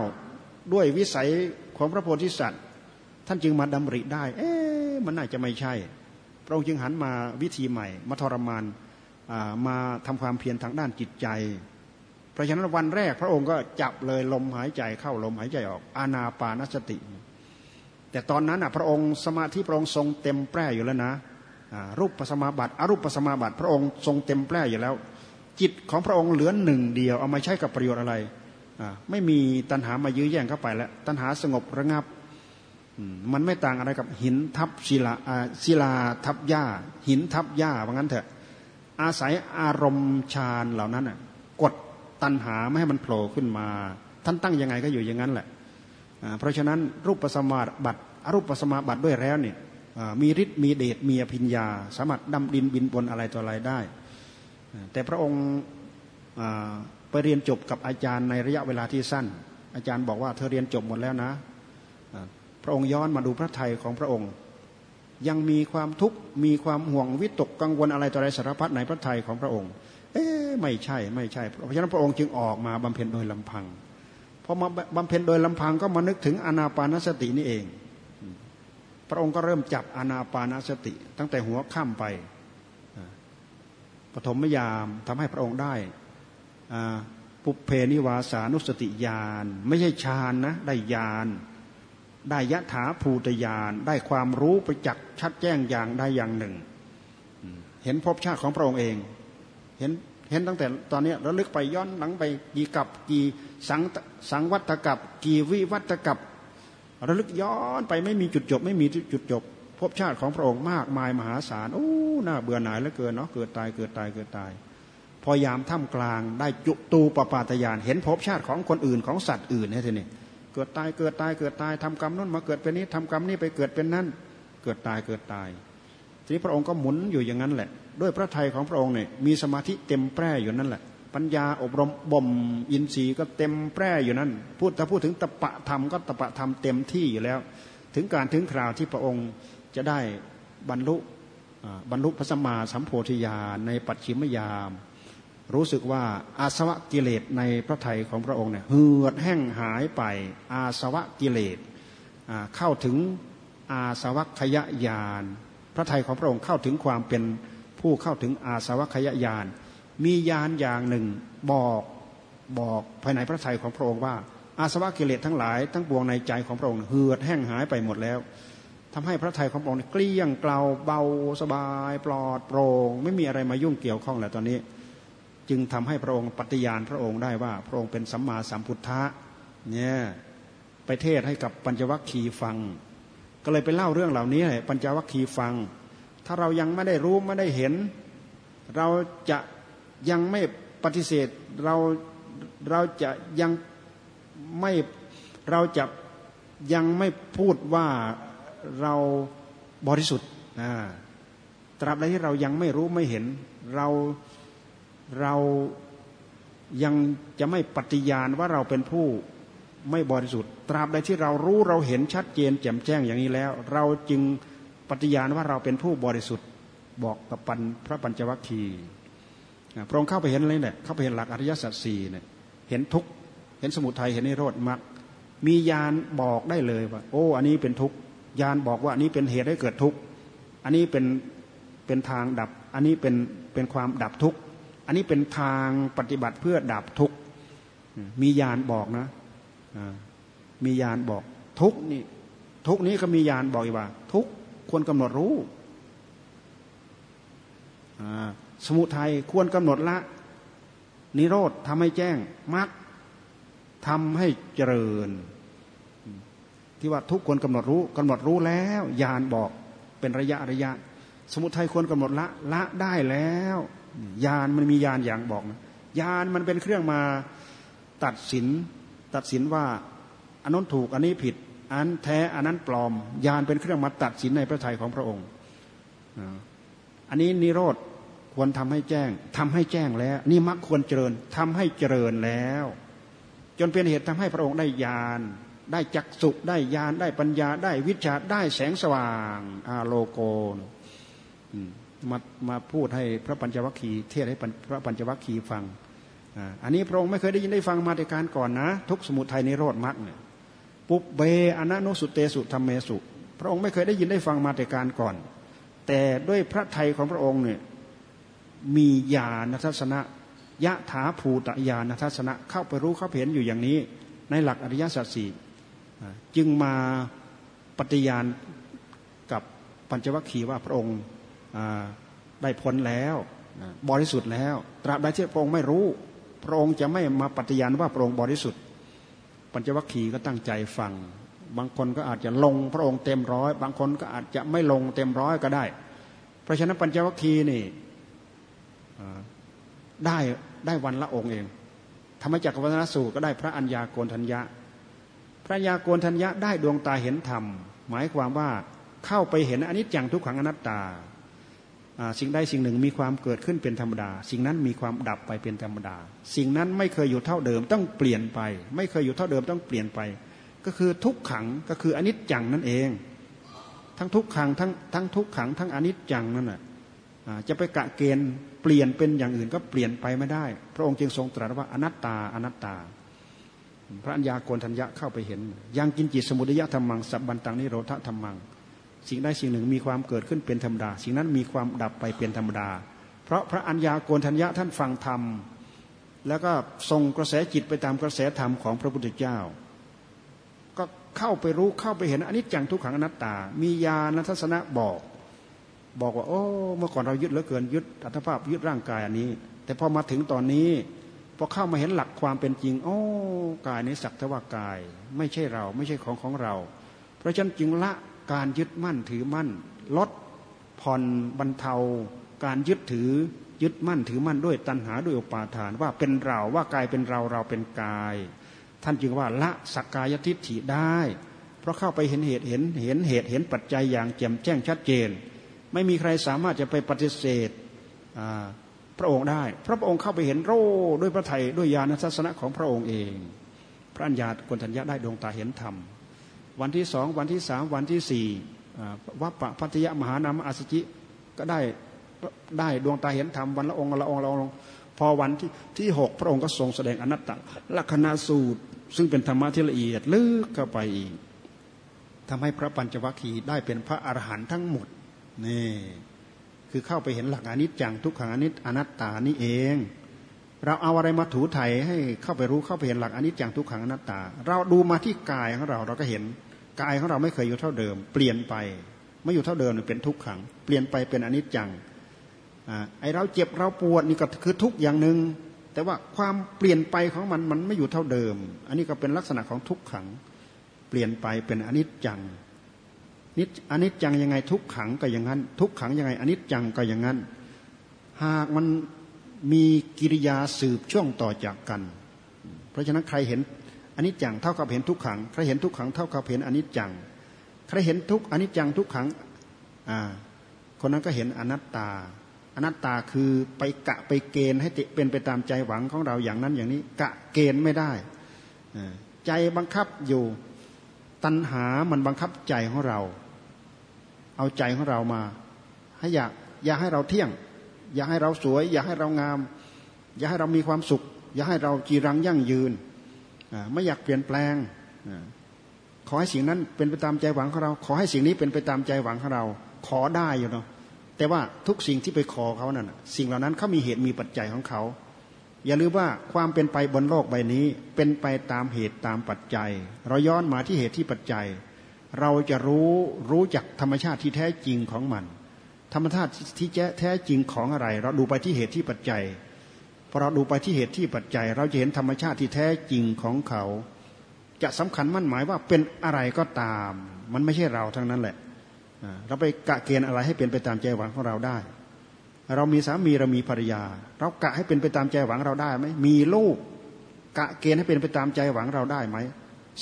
ด้วยวิสัยของพระโพธิสัตว์ ท่านจึงมาดำริได้ เอ๊ะมันน่าจะไม่ใช่ พระองค์จึงหันมาวิธีใหม่ มาทรมานมาทำความเพียรทางด้านจิตใจ เพราะฉะนั้นวันแรกพระองค์ก็จับเลยลมหายใจเข้าลมหายใจออก อานาปานสติ แต่ตอนนั้นอะพระองค์สมาธิพระองค์ทรงเต็มแปร่อยู่แล้วนะรูปปัสมาบัติอรูปปัสมาบัติพระองค์ทรงเต็มแปร่อยู่แล้ว จิตของพระองค์เหลือหนึ่งเดียวเอามาใช้กับประโยชน์อะไร ไม่มีตัณหามายื้อแย่งเข้าไปแล้ว ตัณหาสงบระงับ มันไม่ต่างอะไรกับหินทับศิลาศิลาทับหญ้า หินทับหญ้าว่างั้นเถอะ อาศัยอารมณ์ฌานเหล่านั้นกดตัณหาไม่ให้มันโผล่ขึ้นมา ท่านตั้งยังไงก็อยู่อย่างนั้นแหละเพราะฉะนั้นรูปปัสมาบัติอรูปปสมาบัติด้วยแล้วเนี่ยมีฤทธิ์มีเดชมีอภิญญา สามารถดำดินบินบนอะไรต่ออะไรได้ แต่พระองค์ไปเรียนจบกับอาจารย์ในระยะเวลาที่สั้น อาจารย์บอกว่าเธอเรียนจบหมดแล้วนะ พระองค์ย้อนมาดูพระไทยของพระองค์ ยังมีความทุกข์มีความห่วงวิตกกังวลอะไรต่ออะไรสารพัดในพระไทยของพระองค์ เอ๊ไม่ใช่ไม่ใช่ เพราะฉะนั้นพระองค์จึงออกมาบำเพ็ญโดยลำพังพอมาบำเพ็ญโดยลำพังก็มานึกถึงอนาปานสตินี่เอง พระองค์ก็เริ่มจับอนาปานสติ ตั้งแต่หัวข้ามไปปฐมยามทำให้พระองค์ได้ปุเพนิวาสานุสติญาณไม่ใช่ฌานนะได้ญาณ ได้ยะถาภูตญาณได้ความรู้ประจักษ์ชัดแจ้งอย่างใดอย่างหนึ่ง เห็นภพชาติของพระองค์เอง เห็นเห็นตั้งแต่ตอนนี้ระลึกไปย้อนหลังไปกี่กับกี่สังสังวัตกับกี่วิวัตกับระลึกย้อนไปไม่มีจุดจบ ไม่มีจุดจบภพชาติของพระองค์มากมายมหาศาลโอ้น่าเบื่อหน่ายเหลือเกินเนาะเกิดตายเกิดตายเกิดตายพพอยามท่ามกลางได้จุตูปปาตยานเห็นภพชาติของคนอื่นของสัตว์อื่นเนี่ยทีนี้ เกิดตายเกิดตายเกิดตายทำกรรมนั้นมาเกิดเป็นนี้ทำกรรมนี้ไปเกิดเป็นนั้นเกิดตายเกิดตายทีนี้พระองค์ก็หมุนอยู่อย่างนั้นแหละ ด้วยพระทัยของพระองค์เนี่ยมีสมาธิเต็มแปร่อยู่นั่นแหละ ปัญญาอบรมบ่มอินทรีย์ก็เต็มแปร่อยู่นั่นพูดถ้าพูดถึงตปะธรรมก็ตปะธรรมเต็มที่อยู่แล้ว ถึงการถึงคราวที่พระองค์จะได้บรรลุบรรลุพระสัมมาสัมโพธิญาณในปัจฉิมยาม รู้สึกว่าอาสวะกิเลสในพระทัยของพระองค์เนี่ยเหือดแห้งหายไปอาสวะกิเลสเข้าถึงอาสวัคยญาณพระทัยของพระองค์เข้าถึงความเป็นผู้เข้าถึงอาสวัคยญาณมีญาณอย่างหนึ่งบอกบอกภายในพระทัยของพระองค์ว่า อาสวะกิเลสทั้งหลายทั้งปวงในใจของพระองค์เหือดแห้งหายไปหมดแล้วทำให้พระทัยของพระองค์เกลี้ยงเกลาเบาสบาย ปลอดโปร่งไม่มีอะไรมายุ่งเกี่ยวข้องแล้วตอนนี้ จึงทำให้พระองค์ปฏิญาณพระองค์ได้ว่า พระองค์เป็นสัมมาสัมพุทธะเนี่ยไปเทศให้กับปัญจวัคคีย์ฟัง ก็เลยไปเล่าเรื่องเหล่านี้ให้ปัญจวัคคีย์ฟัง ถ้าเรายังไม่ได้รู้ไม่ได้เห็น เราจะยังไม่ปฏิเสธเราเราจะยังไม่เราจะยังไม่พูดว่าเราบริสุทธิ์นะตราบใดที่เรายังไม่รู้ไม่เห็น เรา เรายังจะไม่ปฏิญาณว่าเราเป็นผู้ไม่บริสุทธิ์ ตราบใดที่เรารู้เราเห็นชัดเจน แจ่มแจ้งอย่างนี้แล้ว เราจึงปฏิญาณว่าเราเป็นผู้บริสุทธิ์บอกกับปันพระปัญจวัคคีย์พระองค์เข้าไปเห็นอะไรเนี่ยเข้าไปเห็นหลักอริยสัจสี่เนี่ยเห็นทุกเห็นสมุทัยเห็นนิโรธมรรคมียานบอกได้เลยว่า โอ้ อันนี้เป็นทุกยานบอกว่าอันนี้เป็นเหตุให้เกิดทุกอันนี้เป็นเป็นทางดับ อันนี้เป็นเป็นความดับทุก อันนี้เป็นทางปฏิบัติเพื่อดับทุกมียานบอกนะมียานบอกทุกนี่ทุกนี้ก็มียานบอกอีกว่า ทุกควรกำหนดรู้สมุทัยควรกำหนดละ นิโรธทำให้แจ้งมรรคทำให้เจริญ ที่ว่าทุกควรกำหนดรู้กำหนดรู้แล้วยานบอกเป็นระยะระยะ สมุทัยควรกำหนดละละได้แล้ว ยานมันมียานอย่างบอกนะยานมันเป็นเครื่องมาตัดสินตัดสินว่าอันนั้นถูกอันนี้ผิด อันแท้อันนั้นปลอม ยานเป็นเครื่องมาตัดสินในพระทัยของพระองค์อันนี้นิโรธควรทำให้แจ้งทำให้แจ้งแล้ว นี่มรรคควรเจริญทำให้เจริญแล้ว จนเป็นเหตุทำให้พระองค์ได้ญาณได้จักสุได้ญาณได้ปัญญาได้วิชาได้แสงสว่างอาโลโก มามาพูดให้พระปัญจวัคคีย์เทศให้พระปัญจวัคคีย์ฟังอันนี้พระองค์ไม่เคยได้ยินได้ฟังมาแต่การก่อนนะ ทุกสมุทัยนิโรธมรรคเนี่ยปุบเบอนันุสุเตสุธรรมเมสุ พระองค์ไม่เคยได้ยินได้ฟังมาแต่การก่อน แต่ด้วยพระไทยของพระองค์เนี่ยมีญาณทัศนะยะถาภูตญาณทัศนะเข้าไปรู้เข้าเห็นอยู่อย่างนี้ ในหลักอริยสัจสี่จึงมาปฏิญาณกับปัญจวัคคีย์ว่าพระองค์ ได้พ้นแล้วบริสุทธิ์แล้วตราบใดที่พระองค์ไม่รู้ พระองค์จะไม่มาปฏิญาณว่าพระองค์บริสุทธิ์ ปัญจวัคคีย์ก็ตั้งใจฟัง บางคนก็อาจจะลงพระองค์เต็มร้อย บางคนก็อาจจะไม่ลงเต็มร้อยก็ได้ เพราะฉะนั้นปัญจวัคคีย์นี่ได้ได้วันละองค์เอง ธรรมจักรวัฒนสูตรก็ได้พระอัญญาโกณทัญญะ พระญาโกณทัญญะได้ดวงตาเห็นธรรม หมายความว่าเข้าไปเห็นอนิจจังทุกขังอนัตตา สิ่งใดสิ่งหนึ่งมีความเกิดขึ้นเป็นธรรมดา สิ่งนั้นมีความดับไปเป็นธรรมดา สิ่งนั้นไม่เคยอยู่เท่าเดิมต้องเปลี่ยนไป ไม่เคยอยู่เท่าเดิมต้องเปลี่ยนไป ก็คือทุกขังก็คืออนิจจังนั่นเอง ทั้งทุกขังทั้งทั้งทุกขังทั้งอนิจจังนั่นแหละจะไปกะเกณฑ์เปลี่ยนเป็นอย่างอื่นก็เปลี่ยนไปไม่ได้ พระองค์จึงทรงตรัสว่าอนัตตาอนัตตา พระัญญาโกณทัญญะเข้าไปเห็นยังกินจิตสมุทยธรรมังสับบันตังนิโรธธรรมัง สิ่งใดสิ่งหนึ่งมีความเกิดขึ้นเป็นธรรมดา สิ่งนั้นมีความดับไปเป็นธรรมดา เพราะพระอัญญาโกณทัญญะท่านฟังธรรม แล้วก็ส่งกระแสจิตไปตามกระแสธรรมของพระพุทธเจ้า ก็เข้าไปรู้เข้าไปเห็นอนิจจังทุกขังอนัตตา มีญาณทัศนะบอก บอกว่า โอ้เมื่อก่อนเรายึดเหลือเกินยึดอัตภาพยึดร่างกายอันนี้ แต่พอมาถึงตอนนี้พอเข้ามาเห็นหลักความเป็นจริง โอ้กายนี้สักทว่ากาย ไม่ใช่เราไม่ใช่ของของเรา เพราะฉะนั้นจึงละ การยึดมั่นถือมั่น ลดผ่อนบรรเทา การยึดถือยึดมั่นถือมั่นด้วยตัณหาด้วยอุปาทานว่าเป็นเราว่ากายเป็นเราเราเป็นกาย ท่านจึงว่าละสักกายทิฏฐิได้ เพราะเข้าไปเห็นเหตุเห็นเห็นเหตุเห็นปัจจัยอย่างแจ่มแจ้งชัดเจน ไม่มีใครสามารถจะไปปฏิเสธพระองค์ได้ พระองค์เข้าไปเห็นโร่ด้วยพระไทยด้วยญาณทัศนะของพระองค์เอง พระัญญาโกณทัญญาได้ดวงตาเห็นธรรม วันที่สองวันที่สามวันที่สี่วัปปะพัทยมหานามอาสจิก็ได้ได้ดวงตาเห็นธรรมวันละองค์ละองค์ละองค์พอวันที่ที่หกพระองค์ก็ทรงแสดงอนัตตลักษณะสูตร ซึ่งเป็นธรรมะที่ละเอียดลึกเข้าไปอีกทำให้พระปัญจวัคคีย์ได้เป็นพระอรหันต์ทั้งหมดนี่คือเข้าไปเห็นหลักอนิจจังทุกขังอนิจอนัตตานี่เอง เราเอาอะไรมาถูไถให้เข้าไปรู้เข้าไปเห็นหลักอนิจจังทุกขังอนัตตา เราดูมาที่กายของเราเราก็เห็น กายของเราไม่เคยอยู่เท่าเดิม เปลี่ยนไปไม่อยู่เท่าเดิมเป็นทุกขัง เปลี่ยนไปเป็นอนิจจังไอเราเจ็บเราปวดนี่ก็คือทุกอย่างหนึ่งแต่ว่าความเปลี่ยนไปของมันมันไม่อยู่เท่าเดิม อันนี้ก็เป็นลักษณะของทุกขัง เปลี่ยนไปเป็นอนิจจังนิจอนิจจังยังไงทุกขังก็อย่างนั้น ทุกขังยังไงอนิจจังก็อย่างนั้น หากมันมีกิริยาสืบช่วงต่อจากกัน เพราะฉะนั้นใครเห็น อนิจจังเท่ากับเห็นทุกขังใครเห็นทุกขังเท่ากับเห็นอนิจจังใครเห็นทุกอนิจจังทุกขังอ่าคนนั้นก็เห็นอนัตตา อนัตตาคือไปกะไปเกณฑ์ให้เป็นไปตามใจหวังของเราอย่างนั้นอย่างนี้ กะเกณฑ์ไม่ได้ใจบังคับอยู่ตัณหามันบังคับใจของเรา เอาใจของเรามา ให้อยากอยากให้เราเที่ยง อยากให้เราสวย อยากให้เรางาม อยากให้เรามีความสุข อยากให้เราจีรังยั่งยืน ไม่อยากเปลี่ยนแปลง ขอให้สิ่งนั้นเป็นไปตามใจหวังของเรา ขอให้สิ่งนี้เป็นไปตามใจหวังของเรา ขอได้อยู่เนาะแต่ว่าทุกสิ่งที่ไปขอเขานั่นสิ่งเหล่านั้นเขามีเหตุมีปัจจัยของเขา อย่าลืมว่าความเป็นไปบนโลกใบนี้ เป็นไปตามเหตุตามปัจจัย เราย้อนมาที่เหตุที่ปัจจัย เราจะรู้รู้จักธรรมชาติที่แท้จริงของมัน ธรรมชาติที่แท้จริงของอะไร เราดูไปที่เหตุที่ปัจจัย พอเราดูไปที่เหตุที่ปัจจัย เราจะเห็นธรรมชาติที่แท้จริงของเขา จะสำคัญมั่นหมายว่าเป็นอะไรก็ตาม มันไม่ใช่เราทั้งนั้นแหละเราไปกะเกณฑ์อะไรให้เป็นไปตามใจหวังของเราได้ เรามีสามีเรามีภรรยา เรากะให้เป็นไปตามใจหวังเราได้ไหมมีลูกกะเกณฑ์ให้เป็นไปตามใจหวังเราได้ไหม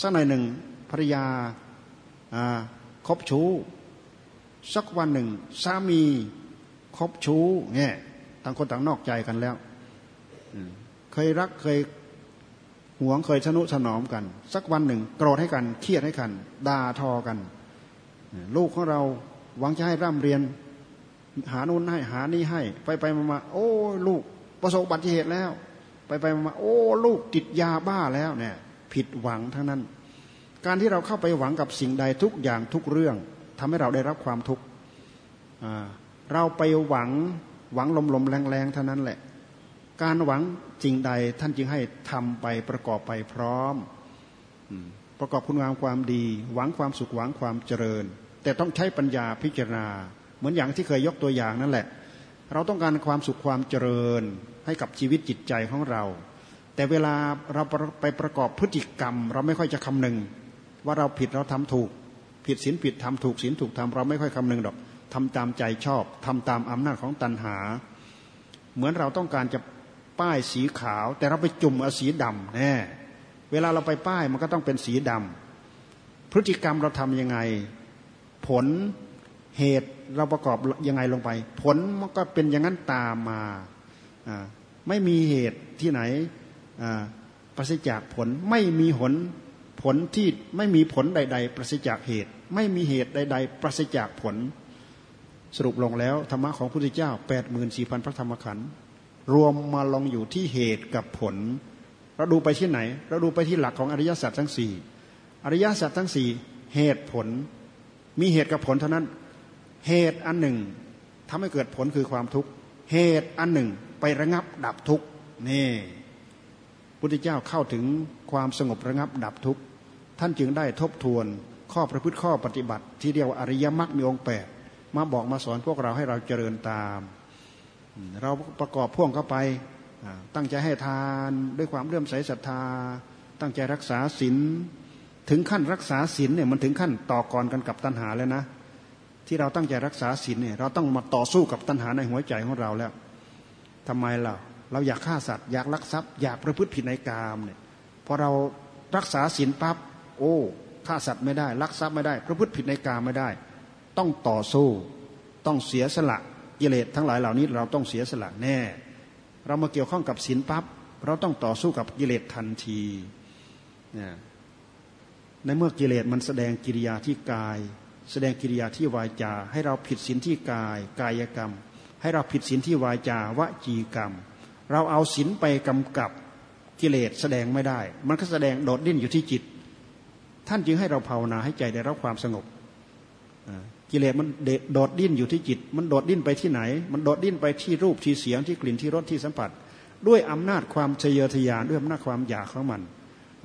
สักหน่อยหนึ่งภรรยาคบชู้ สักวันหนึ่ง สามีคบชู้เนี่ยต่างคนต่างนอกใจกันแล้ว เคยรักเคยหวงเคยชนุถนอมกัน สักวันหนึ่งโกรธให้กันเครียดให้กันด่าทอกัน ลูกของเราหวังจะให้ร่ำเรียน หาโน่นให้หานี่ให้ ไปไปมามาโอ้ลูกประสบอุบัติเหตุแล้ว ไปไปมามาโอ้ลูกติดยาบ้าแล้วเนี่ยผิดหวังทั้งนั้น การที่เราเข้าไปหวังกับสิ่งใดทุกอย่างทุกเรื่องทำให้เราได้รับความทุกข์เราไปหวังหวังลมลมแรงแรงเท่านั้นแหละ การหวังสิ่งใดท่านจึงให้ทำไปประกอบไปพร้อม ประกอบคุณงามความดี หวังความสุขหวังความเจริญ แต่ต้องใช้ปัญญาพิจารณา เหมือนอย่างที่เคยยกตัวอย่างนั่นแหละ เราต้องการความสุขความเจริญให้กับชีวิตจิตใจของเรา แต่เวลาเราไปประกอบพฤติกรรม เราไม่ค่อยจะคำนึง ว่าเราผิดเราทำถูก ผิดศีลผิดทำถูกศีลถูกทำเราไม่ค่อยคำนึงดอกทำตามใจชอบทำตามอำนาจของตัณหา เหมือนเราต้องการจะ ป้ายสีขาว แต่เราไปจุ่มเอาสีดำแน่เวลาเราไปป้ายมันก็ต้องเป็นสีดำพฤติกรรมเราทำยังไง ผลเหตุเราประกอบยังไงลงไป ผลมันก็เป็นอย่างนั้นตามมาไม่มีเหตุที่ไหนประสิจากผลไม่มีผลผลที่ไม่มีผลใด ๆ ประสิจากเหตุ ไม่มีเหตุใด ๆ ประสิจากผล สรุปลงแล้วธรรมะของพระพุทธเจ้า8ปดหมื่นสี่พันพระธรรมขันธ์ รวมมาลงอยู่ที่เหตุกับผล เราดูไปที่ไหน เราดูไปที่หลักของอริยสัจทั้งสี่อริยสัจทั้งสี่เหตุผล มีเหตุกับผลเท่านั้น เหตุอันหนึ่งทำให้เกิดผลคือความทุกข์เหตุอันหนึ่งไประงับดับทุกข์นี่พุทธเจ้าเข้าถึงความสงบระงับดับทุกข์ท่านจึงได้ทบทวนข้อประพฤติข้อปฏิบัติ ที่เรียกว่าอริยมรรคมีองค์แปดมาบอกมาสอนพวกเราให้เราเจริญตาม เราประกอบพ่วงเข้าไป ตั้งใจให้ทานด้วยความเลื่อมใสศรัทธา ตั้งใจรักษาศีลถึงขั้นรักษาศีลเนี่ยมันถึงขั้นต่อกรกันกับตัณหาแล้วนะ ที่เราตั้งใจรักษาศีลเนี่ยเราต้องมาต่อสู้กับตัณหาในหัวใจของเราแล้วทำไมเราเราอยากฆ่าสัตว์อยากลักทรัพย์อยากประพฤติผิดในกามเนี่ยพอเรารักษาศีลปั๊บโอ้ฆ่าสัตว์ไม่ได้ลักทรัพย์ไม่ได้ ประพฤติผิดในกามไม่ได้ ต้องต่อสู้ ต้องเสียสละ กิเลสทั้งหลายเหล่านี้เราต้องเสียสละแน่ เรามาเกี่ยวข้องกับศีลปั๊บเราต้องต่อสู้กับกิเลสทันทีในเมื่อกิเลสมันแสดงกิริยาที่กาย แสดงกิริยาที่วาจา ให้เราผิดศีลที่กาย กายกรรม ให้เราผิดศีลที่วาจาวจีกรรม เราเอาศีลไปกำกับกิเลสแสดงไม่ได้ มันก็แสดงโดดดิ้นอยู่ที่จิต ท่านจึงให้เราภาวนาให้ใจได้รับความสงบ กิเลสมันโดดดิ้นอยู่ที่จิต มันโดดดิ้นไปที่ไหน มันโดดดิ้นไปที่รูปที่เสียงที่กลิ่นที่รสที่สัมผัส ด้วยอำนาจความเฉยทยานด้วยอำนาจความอยากของมัน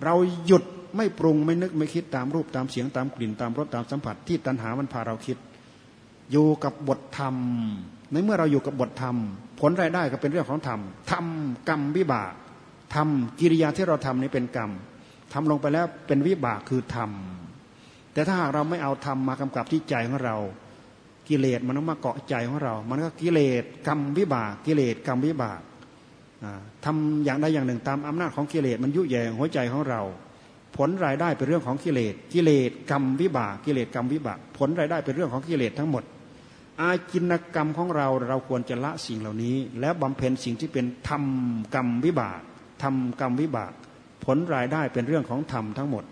เราหยุดไม่ปรุงไม่นึกไม่คิดตามรูปตามเสียงตามกลิ่นตามรสตามสัมผัส ที่ตัณหามันพาเราคิด อยู่กับบทธรรม ในเมื่อเราอยู่กับบทธรรม ผลรายได้ก็เป็นเรื่องของธรรมธรรมกรรมวิบากธรรมกิริยาที่เราทำนี้เป็นกรรมทำลงไปแล้วเป็นวิบากคือธรรม แต่ถ้าหากเราไม่เอาธรรมมากำกับที่ใจของเรา กิเลสมันต้องมาเกาะใจของเรา มันก็กิเลสกรรมวิบาก กิเลสกรรมวิบากทำอย่างใดอย่างหนึ่งตามอำนาจของกิเลสมันยุแยงหัวใจของเรา ผลรายได้เป็นเรื่องของกิเลสกิเลสกรรมวิบากกิเลสกรรมวิบาก ผลรายได้เป็นเรื่องของกิเลสทั้งหมด อาจินกรรมของเราเราควรจะละสิ่งเหล่านี้ แล้วบำเพ็ญสิ่งที่เป็นธรรมกรรมวิบากทำกรรมวิบาก ผลรายได้เป็นเรื่องของธรรมทั้งหมด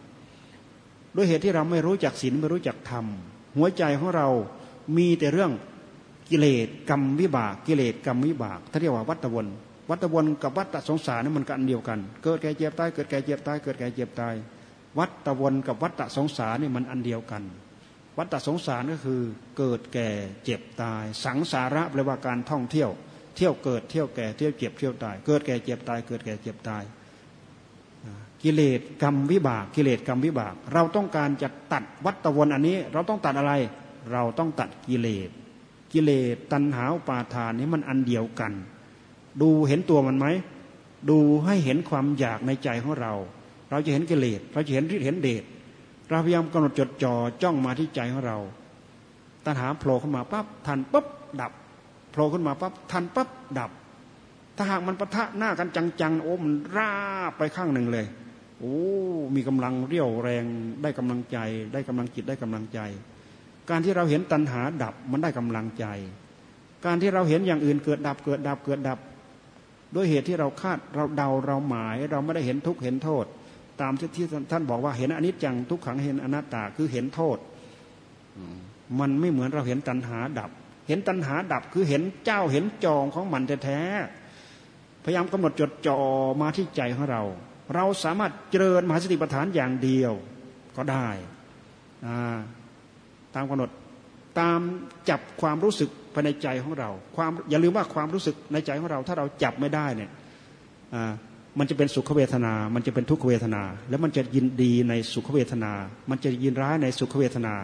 ด้วยเหตุที่เราไม่รู้จักศีลไม่รู้จักธรรม หัวใจของเรามีแต่เรื่องกิเลสกรรมวิบากกิเลสกรรมวิบากท่าเรียกว่าวัตวนวัตวนกับวัตสงสารนี่มันกันเดียวกัน เกิดแก่เจ็บตายเกิดแก่เจ็บตายเกิดแก่เจ็บตาย วัตวนกับวัตสงสารนี่มันอันเดียวกัน วัตสงสารก็คือเกิดแก่เจ็บตาย สังสาระแปลว่าการท่องเที่ยว เที่ยวเกิดเที่ยวแก่เที่ยวเจ็บเที่ยวตาย เกิดแก่เจ็บตายเกิดแก่เจ็บตาย กิเลสกรรมวิบาก กิเลสกรรมวิบาก เราต้องการจะตัดวัตวนอันนี้ เราต้องตัดอะไร เราต้องตัดกิเลส กิเลสตัณหาปาทานนี้มันอันเดียวกัน ดูเห็นตัวมันไหม ดูให้เห็นความอยากในใจของเรา เราจะเห็นกิเลส เราจะเห็นฤทธิ์เห็นเดช เราพยายามกำหนดจดจ่อจ้องมาที่ใจของเรา ตัณหาโผล่ขึ้นมาปั๊บทันปั๊บดับ โผล่ขึ้นมาปั๊บทันปั๊บดับ ถ้าหากมันปะทะหน้ากันจังๆ โอ้มันราบไปข้างหนึ่งเลย โอ้มีกำลังเรี่ยวแรงได้กำลังใจ ได้กำลังจิตได้กำลังใจ การที่เราเห็นตัณหาดับมันได้กำลังใจ การที่เราเห็นอย่างอื่นเกิดดับเกิดดับเกิดดับด้วยเหตุที่เราคาดเราเดาเราหมาย เราไม่ได้เห็นทุกข์เห็นโทษ ตามที่ที่ท่านบอกว่าเห็นอนิจจังทุกขังเห็นอนัตตาคือเห็นโทษมันไม่เหมือนเราเห็นตัณหาดับ เห็นตัณหาดับคือเห็นเจ้าเห็นจองของมันแท้ๆพยายามกำหนดจดจ่อมาที่ใจของเรา เราสามารถเจริญมหาสติปัฏฐานอย่างเดียวก็ได้ตามกำหนดตามจับความรู้สึกภายในใจของเรา ความอย่าลืมว่าความรู้สึกในใจของเรา ถ้าเราจับไม่ได้เนี่ยมันจะเป็นสุขเวทนา มันจะเป็นทุกขเวทนา แล้วมันจะยินดีในสุขเวทนา มันจะยินร้ายในสุขเวทนา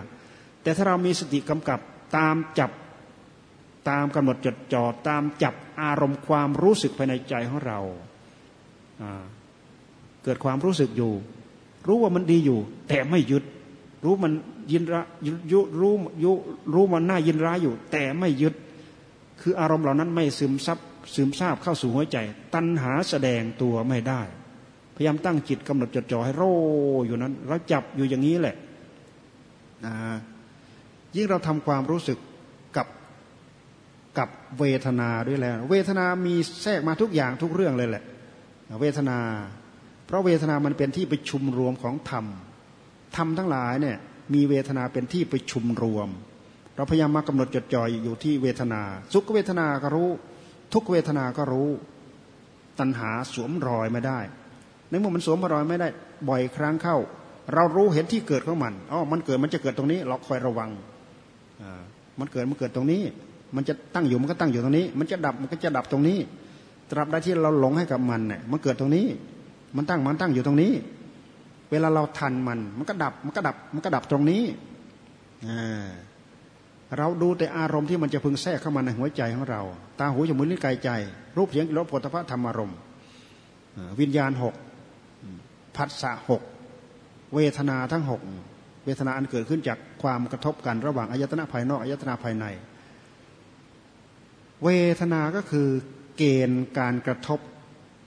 แต่ถ้าเรามีสติกำกับตามจับตามกำหนดจดจ่อตามจับอารมณ์ความรู้สึกภายในใจของเรา เกิดความรู้สึกอยู่ รู้ว่ามันดีอยู่ แต่ไม่ยึด รู้มันยินร้ายยุรู้ยุรู้มันน่ายินร้ายอยู่ แต่ไม่ยึด คืออารมณ์เหล่านั้นไม่ซึมซับซึมซาบเข้าสู่หัวใจ ตัณหาแสดงตัวไม่ได้ พยายามตั้งจิตกำหนดจดจ่อให้โรอยู่นั้นเราจับอยู่อย่างนี้แหละนะยิ่งเราทำความรู้สึกกับกับเวทนาด้วยแล้ว เวทนามีแทรกมาทุกอย่างทุกเรื่องเลยแหละ เวทนา เพราะเวทนามันเป็นที่ประชุมรวมของธรรม ธรรมทั้งหลายเนี่ยมีเวทนาเป็นที่ประชุมรวม เราพยายามมากำหนดจดจ่อยอยู่ที่เวทนา สุขเวทนาก็รู้ ทุกเวทนาก็รู้ ตัณหาสวมรอยไม่ได้ ในเมื่อมันสวมรอยไม่ได้ บ่อยครั้งเข้า เรารู้เห็นที่เกิดของมันอ๋อมันเกิดมันจะเกิดตรงนี้ เราคอยระวังมันเกิดมันเกิดตรงนี้ มันจะตั้งอยู่มันก็ตั้งอยู่ตรงนี้ มันจะดับมันก็จะดับตรงนี้ตราบใดที่เราหลงให้กับมันเนี่ยมันเกิดตรงนี้ มันตั้งมันตั้งอยู่ตรงนี้ เวลาเราทันมัน มันก็ดับมันก็ดับมันก็ดับตรงนี้เราดูแต่อารมณ์ที่มันจะพึงแทรกเข้ามาในหัวใจของเรา ตาหูจมูกลิ้นกายใจ รูปเสียงกลิ่นรสผลิภัณฑ์ธรรมอารมณ์วิญญาณหกผัสสะหกเวทนาทั้งหกเวทนาอันเกิดขึ้นจากความกระทบกันระหว่างอายตนะภายนอกอายตนะภายใน เวทนาก็คือเกณฑ์การกระทบ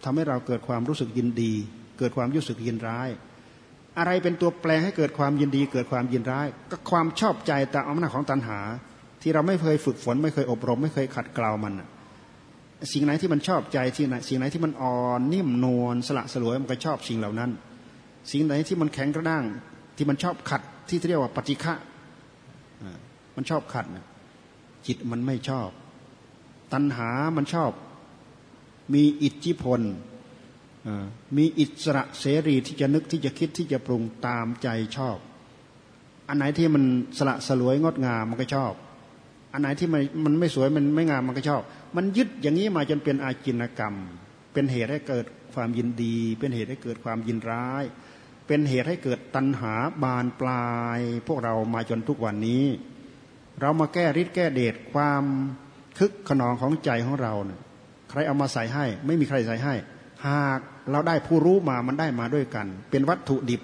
ทำให้เราเกิดความรู้สึกยินดี เกิดความรู้สึกยินร้าย อะไรเป็นตัวแปลให้เกิดความยินดี เกิดความยินร้าย ก็ความชอบใจตามอำนาจของตัณหา ที่เราไม่เคยฝึกฝน ไม่เคยอบรม ไม่เคยขัดเกลามันสิ่งไหนที่มันชอบใจที่ไหนสิ่งไหนที่มันอ่อนนิ่มนวลสละสลวยมันก็ชอบสิ่งเหล่านั้น สิ่งไหนที่มันแข็งกระด้างที่มันชอบขัดที่เรียกว่าปฏิฆะมันชอบขัดจิตมันไม่ชอบ ตัณหามันชอบ มีอิทธิพล มีอิสระเสรีที่จะนึกที่จะคิดที่จะปรุงตามใจชอบ อันไหนที่มันสละสลวยงดงามมันก็ชอบ อันไหนที่มันมันไม่สวยมันไม่งามมันก็ชอบ มันยึดอย่างนี้มาจนเป็นอาจินกรรม เป็นเหตุให้เกิดความยินดี เป็นเหตุให้เกิดความยินร้าย เป็นเหตุให้เกิดตัณหาบานปลาย พวกเรามาจนทุกวันนี้ เรามาแก้ริดแก้เดชความคึกขนองของใจของเราเนี่ย รเอามาใส่ให้ ไม่มีใครใส่ให้ หากเราได้ผู้รู้มามันได้มาด้วยกัน เป็นวัตถุดิบ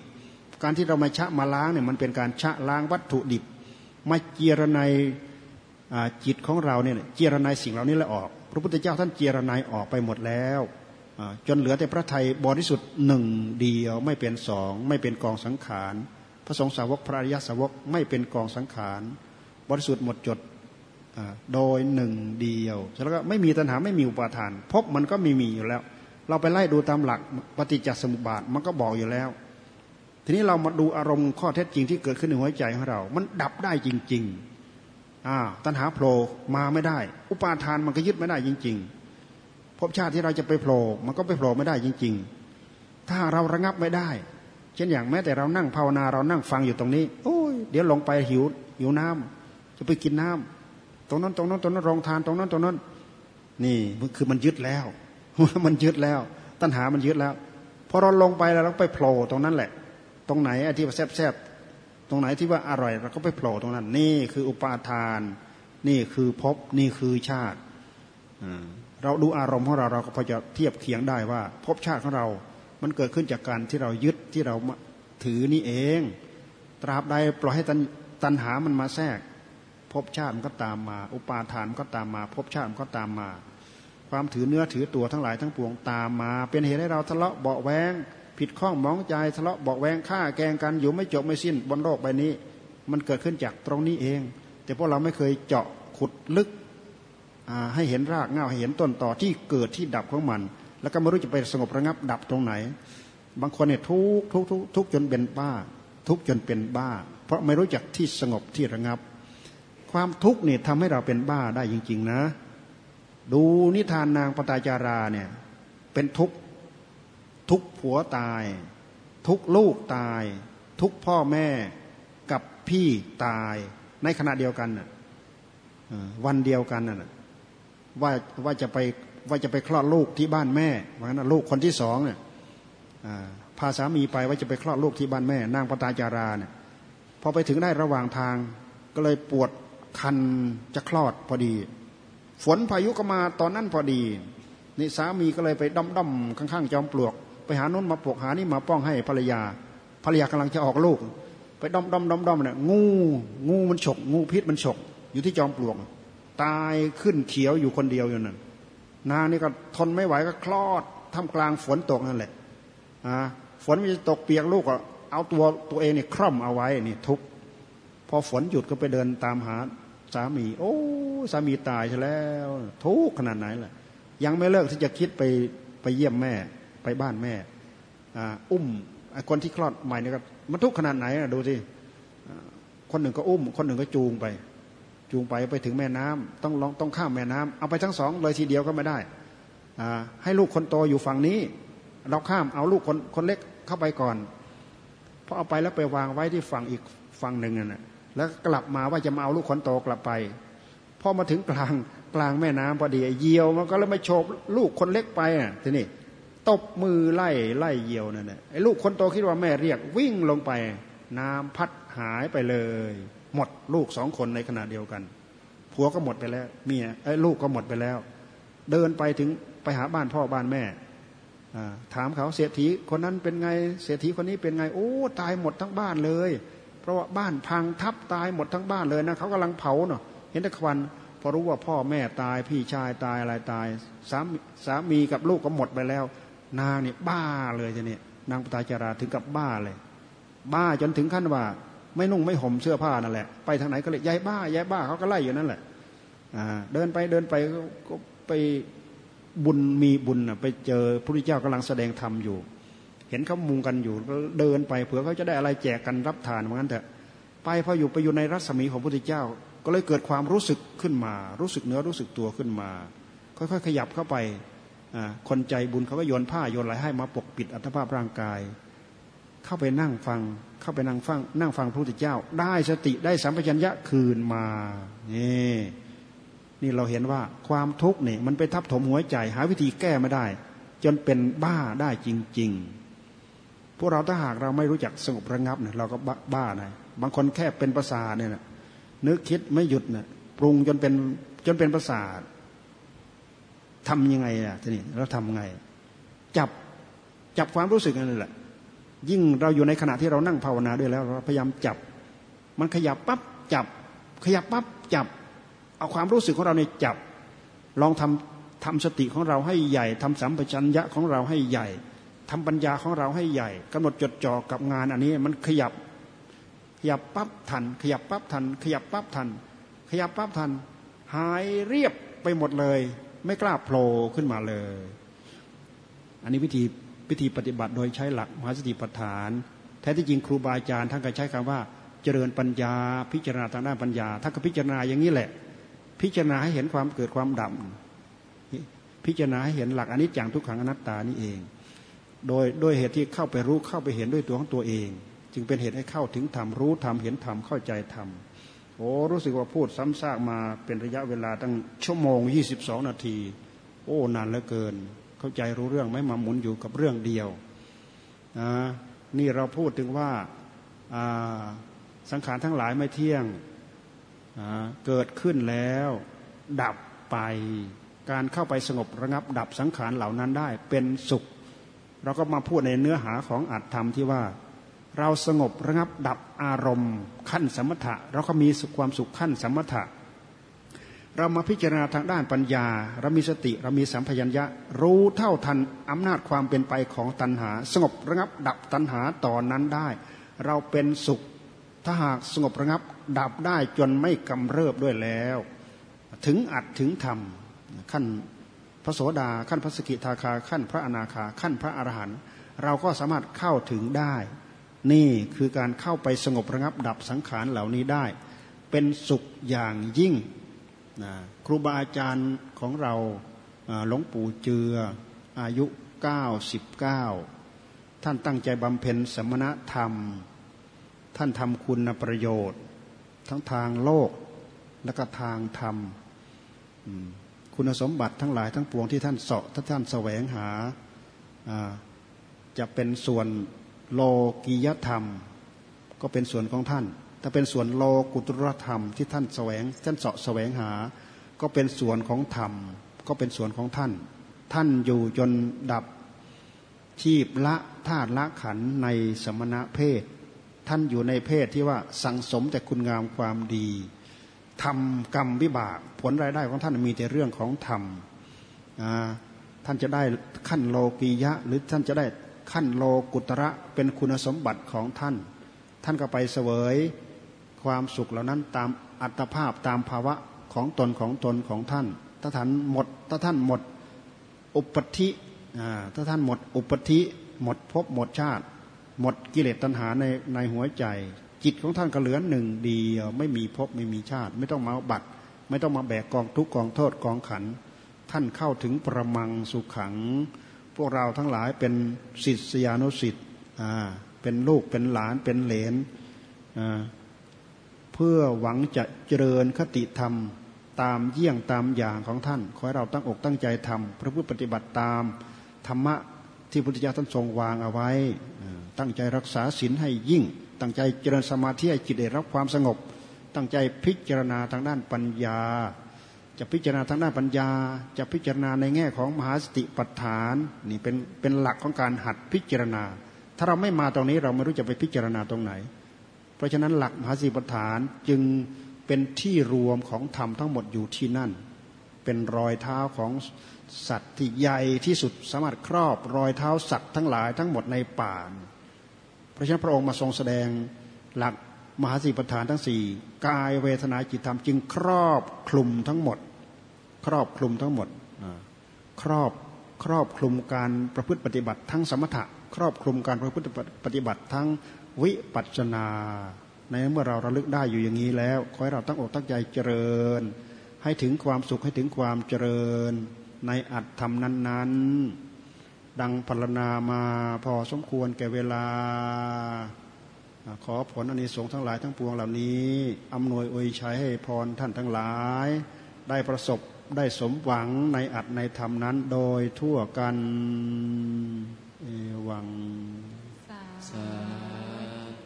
การที่เรามาชะมาล้างเนี่ยมันเป็นการชะล้างวัตถุดิบ มาเจรนายจิตของเราเนี่ยเจรนายสิ่งเหล่านี้แล้วออก พระพุทธเจ้าท่านเจรนายออกไปหมดแล้วจนเหลือแต่พระไทยบริสุทธิ์หนึ่งเดียวไม่เป็นสองไม่เป็นกองสังขาร พระสงฆ์สาวกพระอริยสาวกไม่เป็นกองสังขาร บริสุทธิ์หมดจด โดยหนึ่งเดียวแล้วก็ไม่มีตัณหาไม่มีอุปาทานพบมันก็มีมีอยู่แล้ว เราไปไล่ดูตามหลักปฏิจจสมุปบาทมันก็บอกอยู่แล้ว ทีนี้เรามาดูอารมณ์ข้อเท็จจริงที่เกิดขึ้นในหัวใจของเรา มันดับได้จริงๆอ่ตัณหาโผล่มาไม่ได้ อุปาทานมันก็ยึดไม่ได้จริง ๆภพชาติที่เราจะไปโผล่มันก็ไปโผล่ไม่ได้จริง ๆ ถ้าเราระงับไม่ได้ เช่นอย่างแม้แต่เรานั่งภาวนาเรานั่งฟังอยู่ตรงนี้ โอ้ยเดี๋ยวลงไปหิวหิวน้ำจะไปกินน้ำ ตรงนั้นตรงนั้นตรงนั้นรองทานตรงนั้นตรงนั้น นี่คือมันยึดแล้ว มันยึดแล้ว ตัณหามันยึดแล้วพอเราลงไปแล้วเราไปโผล่ตรงนั้นแหละ ตรงไหนอที่ว่าแซ่บๆตรงไหนที่ว่าอร่อยเราก็ไปโผล่ตรงนั้น นี่คืออุปาทาน นี่คือภพนี่คือชาติเราดูอารมณ์ของเราเราก็พอจะเทียบเคียงได้ว่าภพชาติของเรา มันเกิดขึ้นจากการที่เรายึดที่เราถือนี่เอง ตราบใดปล่อยให้ตัณหามันมาแทรก ภพชาติมันก็ตามมา อุปาทานก็ตามมาภพชาติมันก็ตามมา ความถือเนื้อถือตัวทั้งหลายทั้งปวงตามมา เป็นเหตุให้เราทะเลาะเบาแวงผิดข้องมองใจทะเลาะเบาแวงฆ่าแกงกันอยู่ไม่จบไม่สิ้นบนโลกใบนี้ มันเกิดขึ้นจากตรงนี้เอง แต่พวกเราไม่เคยเจาะขุดลึกให้เห็นรากเงาให้เห็นต้นต่อที่เกิดที่ดับของมัน แล้วก็ไม่รู้จะไปสงบระงับดับตรงไหน บางคนเนี่ยทุกทุกทุกทุกจนเป็นบ้า ทุกจนเป็นบ้า เพราะไม่รู้จักที่สงบที่ระงับ ความทุกข์เนี่ยทำให้เราเป็นบ้าได้จริง ๆ นะ ดูนิทานนางปตาจาราเนี่ย เป็นทุกข์ทุกผัวตาย ทุกลูกตาย ทุกพ่อแม่กับพี่ตายในขณะเดียวกันน่ะวันเดียวกันน่ะว่าว่าจะไปว่าจะไปคลอดลูกที่บ้านแม่ว่านั้นลูกคนที่สองเนี่ยพาสามีไปว่าจะไปคลอดลูกที่บ้านแม่นางปตาจาราเนี่ยพอไปถึงได้ระหว่างทางก็เลยปวด คันจะคลอดพอดี ฝนพายุก็มาตอนนั้นพอดี นี่สามีก็เลยไปด้อมด้อมข้างๆจอมปลวก ไปหาน้นมาปลวกหานี่มาป้องให้ภรรยา ภรรยากำลังจะออกลูก ไปด้อมด้อมด้อมด้อมเนี่ยงู งูมันฉก งูพิษมันฉก อยู่ที่จอมปลวก ตายขึ้นเขียวอยู่คนเดียวอยู่นั่นนางนี่ก็ทนไม่ไหวก็คลอดทำกลางฝนตกนั่นแหละอ่าฝนมันจะตกเปียกลูกก็เอาตัวตัวเองเนี่ยคร่อมเอาไว้นี่ทุก พอฝนหยุดก็ไปเดินตามหาสามี โอ้สามีตายใช่แล้ว ทุกขนาดไหนล่ะ ยังไม่เลิกที่จะคิดไปไปเยี่ยมแม่ ไปบ้านแม่อุ้มคนที่คลอดใหม่นี่ก็มันทุกขนาดไหนดูสิคนหนึ่งก็อุ้ม คนหนึ่งก็จูงไป จูงไปไปถึงแม่น้ำต้องลองต้องข้ามแม่น้ำเอาไปทั้งสองเลยทีเดียวก็ไม่ได้ให้ลูกคนโตอยู่ฝั่งนี้ เราข้ามเอาลูกคนคนเล็กเข้าไปก่อนพอเอาไปแล้วไปวางไว้ที่ฝั่งอีกฝั่งหนึ่งน่ะ แล้วกลับมาว่าจะมาเอาลูกคนโตกลับไปพอมาถึงกลางกลางแม่น้ำพอดีเยียวมันก็เลยมาโฉบลูกคนเล็กไปอะทีนี้ตบมือไล่ไล่เยียวนั่นแหละไอ้ลูกคนโตคิดว่าแม่เรียกวิ่งลงไป น้ำพัดหายไปเลย หมดลูกสองคนในขณะเดียวกันผัวก็หมดไปแล้วเมียไอ้ลูกก็หมดไปแล้ว เดินไปถึงไปหาบ้านพ่อบ้านแม่ถามเขาเสียทีคนนั้นเป็นไงเสียทีคนนี้เป็นไงโอ้ตายหมดทั้งบ้านเลย ราะว่าบ้านพังทับตายหมดทั้งบ้านเลยนะเขากำลังเผาเนาะเห็นแต่ควันพอรู้ว่าพ่อแม่ตายพี่ชายตายอะไรตายสามสามีกับลูกก็หมดไปแล้ว นางเนี่ยบ้าเลยทีนี้นางปตาจาราถึงกับบ้าเลย บ้าจนถึงขั้นว่า ไม่นุ่งไม่ห่มเสื้อผ้านั่นแหละไปทางไหนก็เลยยายบ้ายายบ้าเขาก็ไล่อยู่นั่นแหละเดินไปเดินไปก็ไปบุญมีบุญไปเจอพระพุทธเจ้ากำลังแสดงธรรมอยู่ เห็นเขามุงกันอยู่เดินไปเผื่อเขาจะได้อะไรแจกกันรับทานเหมือนกันเถอะไปพออยู่ไปอยู่ในรัศมีของพระพุทธเจ้า ก็เลยเกิดความรู้สึกขึ้นมา รู้สึกเนื้อรู้สึกตัวขึ้นมา ค่อยๆ ขยับเข้าไปคนใจบุญเขาก็โยนผ้าโยนอะไรให้มาปกปิดอัตภาพร่างกาย เข้าไปนั่งฟัง เข้าไปนั่งฟัง นั่งฟังพระพุทธเจ้า ได้สติได้สัมปชัญญะคืนมานี่นี่เราเห็นว่าความทุกข์เนี่ยมันไปทับถมหัวใจ หาวิธีแก้ไม่ได้ จนเป็นบ้าได้จริง ๆ พวกเราถ้าหากเราไม่รู้จักสงบระงับเนี่ยเราก็บ้านะบางคนแค่เป็นประสาทเนี่ยนะนึกคิดไม่หยุดเนี่ยปรุงจนเป็นจนเป็นประสาททำยังไงอะทีนี้เราทำไง จับจับความรู้สึกนั่นแหละ ยิ่งเราอยู่ในขณะที่เรานั่งภาวนาด้วยแล้วเราพยายามจับ มันขยับปั๊บจับ ขยับปั๊บจับ เอาความรู้สึกของเราเนี่ยจับ ลองทำทำสติของเราให้ใหญ่ทำสัมปชัญญะของเราให้ใหญ่ ทำปัญญาของเราให้ใหญ่กำหนดจดจ่อกับงานอันนี้มันขยับขยับปั๊บทัน ขยับปั๊บทัน ขยับปั๊บทัน ขยับปั๊บทัน หายเรียบไปหมดเลย ไม่กล้าโผล่ขึ้นมาเลย อันนี้วิธีวิธีปฏิบัติโดยใช้หลักมหาสติปัฏฐาน แท้ที่จริงครูบาอาจารย์ท่านก็ใช้คำว่า เจริญปัญญา พิจารณาทางด้านปัญญาท่านก็พิจารณาอย่างนี้แหละ พิจารณาให้เห็นความเกิดความดับพิจารณาให้เห็นหลักอนิจจังทุกขังอนัตตานี่เอง โดยโดยเหตุที่เข้าไปรู้เข้าไปเห็นด้วยตัวของตัวเอง จึงเป็นเหตุให้เข้าถึงธรรมรู้ธรรมเห็นธรรมเข้าใจธรรมโอ้รู้สึกว่าพูดซ้ำซากมาเป็นระยะเวลาตั้งชั่วโมงยี่สิบสองนาที โอ้นานเหลือเกิน เข้าใจรู้เรื่องไม่มาหมุนอยู่กับเรื่องเดียวนะนี่เราพูดถึงว่าสังขารทั้งหลายไม่เที่ยงเกิดขึ้นแล้ว ดับไป การเข้าไปสงบระงับดับสังขารเหล่านั้นได้เป็นสุข เราก็มาพูดในเนื้อหาของอัตธรรมที่ว่า เราสงบระงับดับอารมณ์ ขั้นสมถะ เราก็มีความสุขขั้นสมถะ เรามาพิจารณาทางด้านปัญญา เรามีสติเรามีสัมพยัญญะ รู้เท่าทันอำนาจความเป็นไปของตัณหา สงบระงับดับตัณหาต่อนนั้นได้ เราเป็นสุขถ้าหากสงบระงับดับได้จนไม่กำเริบด้วยแล้ว ถึงอัดถึงธรรมขั้น ระโสดาขั้นพระสกิทาคาขั้นพระอนาคาขั้นพระอรหันต์เราก็สามารถเข้าถึงได้ นี่คือการเข้าไปสงบระงับดับสังขารเหล่านี้ได้ เป็นสุขอย่างยิ่งนะครูบาอาจารย์ของเราหลวงปู่เจืออายุ 99 ท่านตั้งใจบำเพ็ญสมณธรรม ท่านทำคุณประโยชน์ ทั้งทางโลกและก็ทางธรรม คุณสมบัติทั้งหลายทั้งปวงที่ท่านเสาะถ้าท่านแสวงหาจะเป็นส่วนโลกียธรรม ก็เป็นส่วนของท่าน ถ้าเป็นส่วนโลกุตรธรรมที่ท่านแสวงท่านเสาะแสวงหา ก็เป็นส่วนของธรรม ก็เป็นส่วนของท่าน ท่านอยู่จนดับชีพละธาตุละขันในสมณะเพศ ท่านอยู่ในเพศที่ว่าสังสมแต่คุณงามความดี ทำกรรมวิบาก ผลรายได้ของท่านมีแต่เรื่องของธรรมท่านจะได้ขั้นโลกียะ หรือท่านจะได้ขั้นโลกุตระเป็นคุณสมบัติของท่าน ท่านก็ไปเสวยความสุขเหล่านั้นตามอัตภาพตามภาวะของตนของตนของท่าน ถ้าท่านหมด ถ้าท่านหมดอุปธิถ้าท่านหมดอุปธิหมดภพหมดชาติ หมดกิเลสตัณหาในในหัวใจ จิตของท่านก็เหลือหนึ่งเดียวไม่มีภพไม่มีชาติ ไม่ต้องมาบัตรไม่ต้องมาแบกกองทุกกองโทษกองขัน ท่านเข้าถึงประมังสุขขัง พวกเราทั้งหลายเป็นสิทธิยานุสิทธิ์เป็นลูกเป็นหลานเป็นเหลนเพื่อหวังจะเจริญคติธรรมตามเยี่ยงตามอย่างของท่าน ขอให้เราตั้งอกตั้งใจทำพระพุทธปฏิบัติตามธรรมะที่พุทธเจ้าท่านทรงวางเอาไว้ ตั้งใจรักษาศีลให้ยิ่ง ตั้งใจเจริญสมาธิให้จิตได้รับความสงบ ตั้งใจพิจารณาทางด้านปัญญา จะพิจารณาทางด้านปัญญา จะพิจารณาในแง่ของมหาสติปัฏฐานนี่เป็นเป็นหลักของการหัดพิจารณา ถ้าเราไม่มาตรงนี้เราไม่รู้จะไปพิจารณาตรงไหน เพราะฉะนั้นหลักมหาสติปัฏฐานจึงเป็นที่รวมของธรรมทั้งหมดอยู่ที่นั่น เป็นรอยเท้าของสัตว์ที่ใหญ่ที่สุดสามารถครอบรอยเท้าสัตว์ทั้งหลายทั้งหมดในป่า ราะฉะนั้นพระองค์มาทรงแสดงหลักมหาสีประธานทั้งสี่กายเวทนาจิตธรรมจึงครอบคลุมทั้งหมด ครอบคลุมทั้งหมดครอบครอบคลุมการประพฤติปฏิบัติทั้งสมถะ ครอบคลุมการประพฤติปฏิบัติทั้งวิปัสสนา ในเมื่อเราระลึกได้อยู่อย่างนี้แล้ว ขอให้เราตั้งอกตั้งใจเจริญ ให้ถึงความสุขให้ถึงความเจริญในอัตธรรมนั้น ๆ ดังพรรณนามาพอสมควรแก่เวลา ขอผลอนิสงส์ทั้งหลายทั้งปวงเหล่านี้อำนวยอวยชัยให้พรท่านทั้งหลาย ได้ประสบได้สมหวังในอัตในธรรมนั้นโดยทั่วกันเอวังสา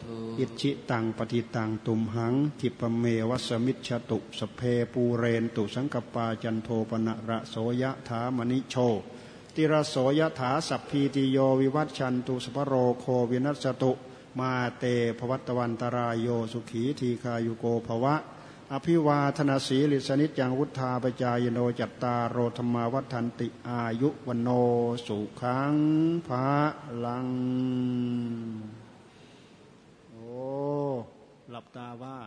ธุอิชิตังปฏิตังตุมหังทิปเมวัสมิชตุสเพปูเรนตุสังกปาจันโทปนะระโสยะถามณิโช ติระโสยถาสัพพีติโยวิวัตชันตุสภโรโควินัสตุ มาเตภวัตวันตรายโยสุขีทีคายุโกภวะ อภิวาธนาสีลิสนิจังวุธาปจายโนจัตตาโรธรรมาวัฒนติอายุวันโนสุขังภาลัง โอ้ หลับตาว่า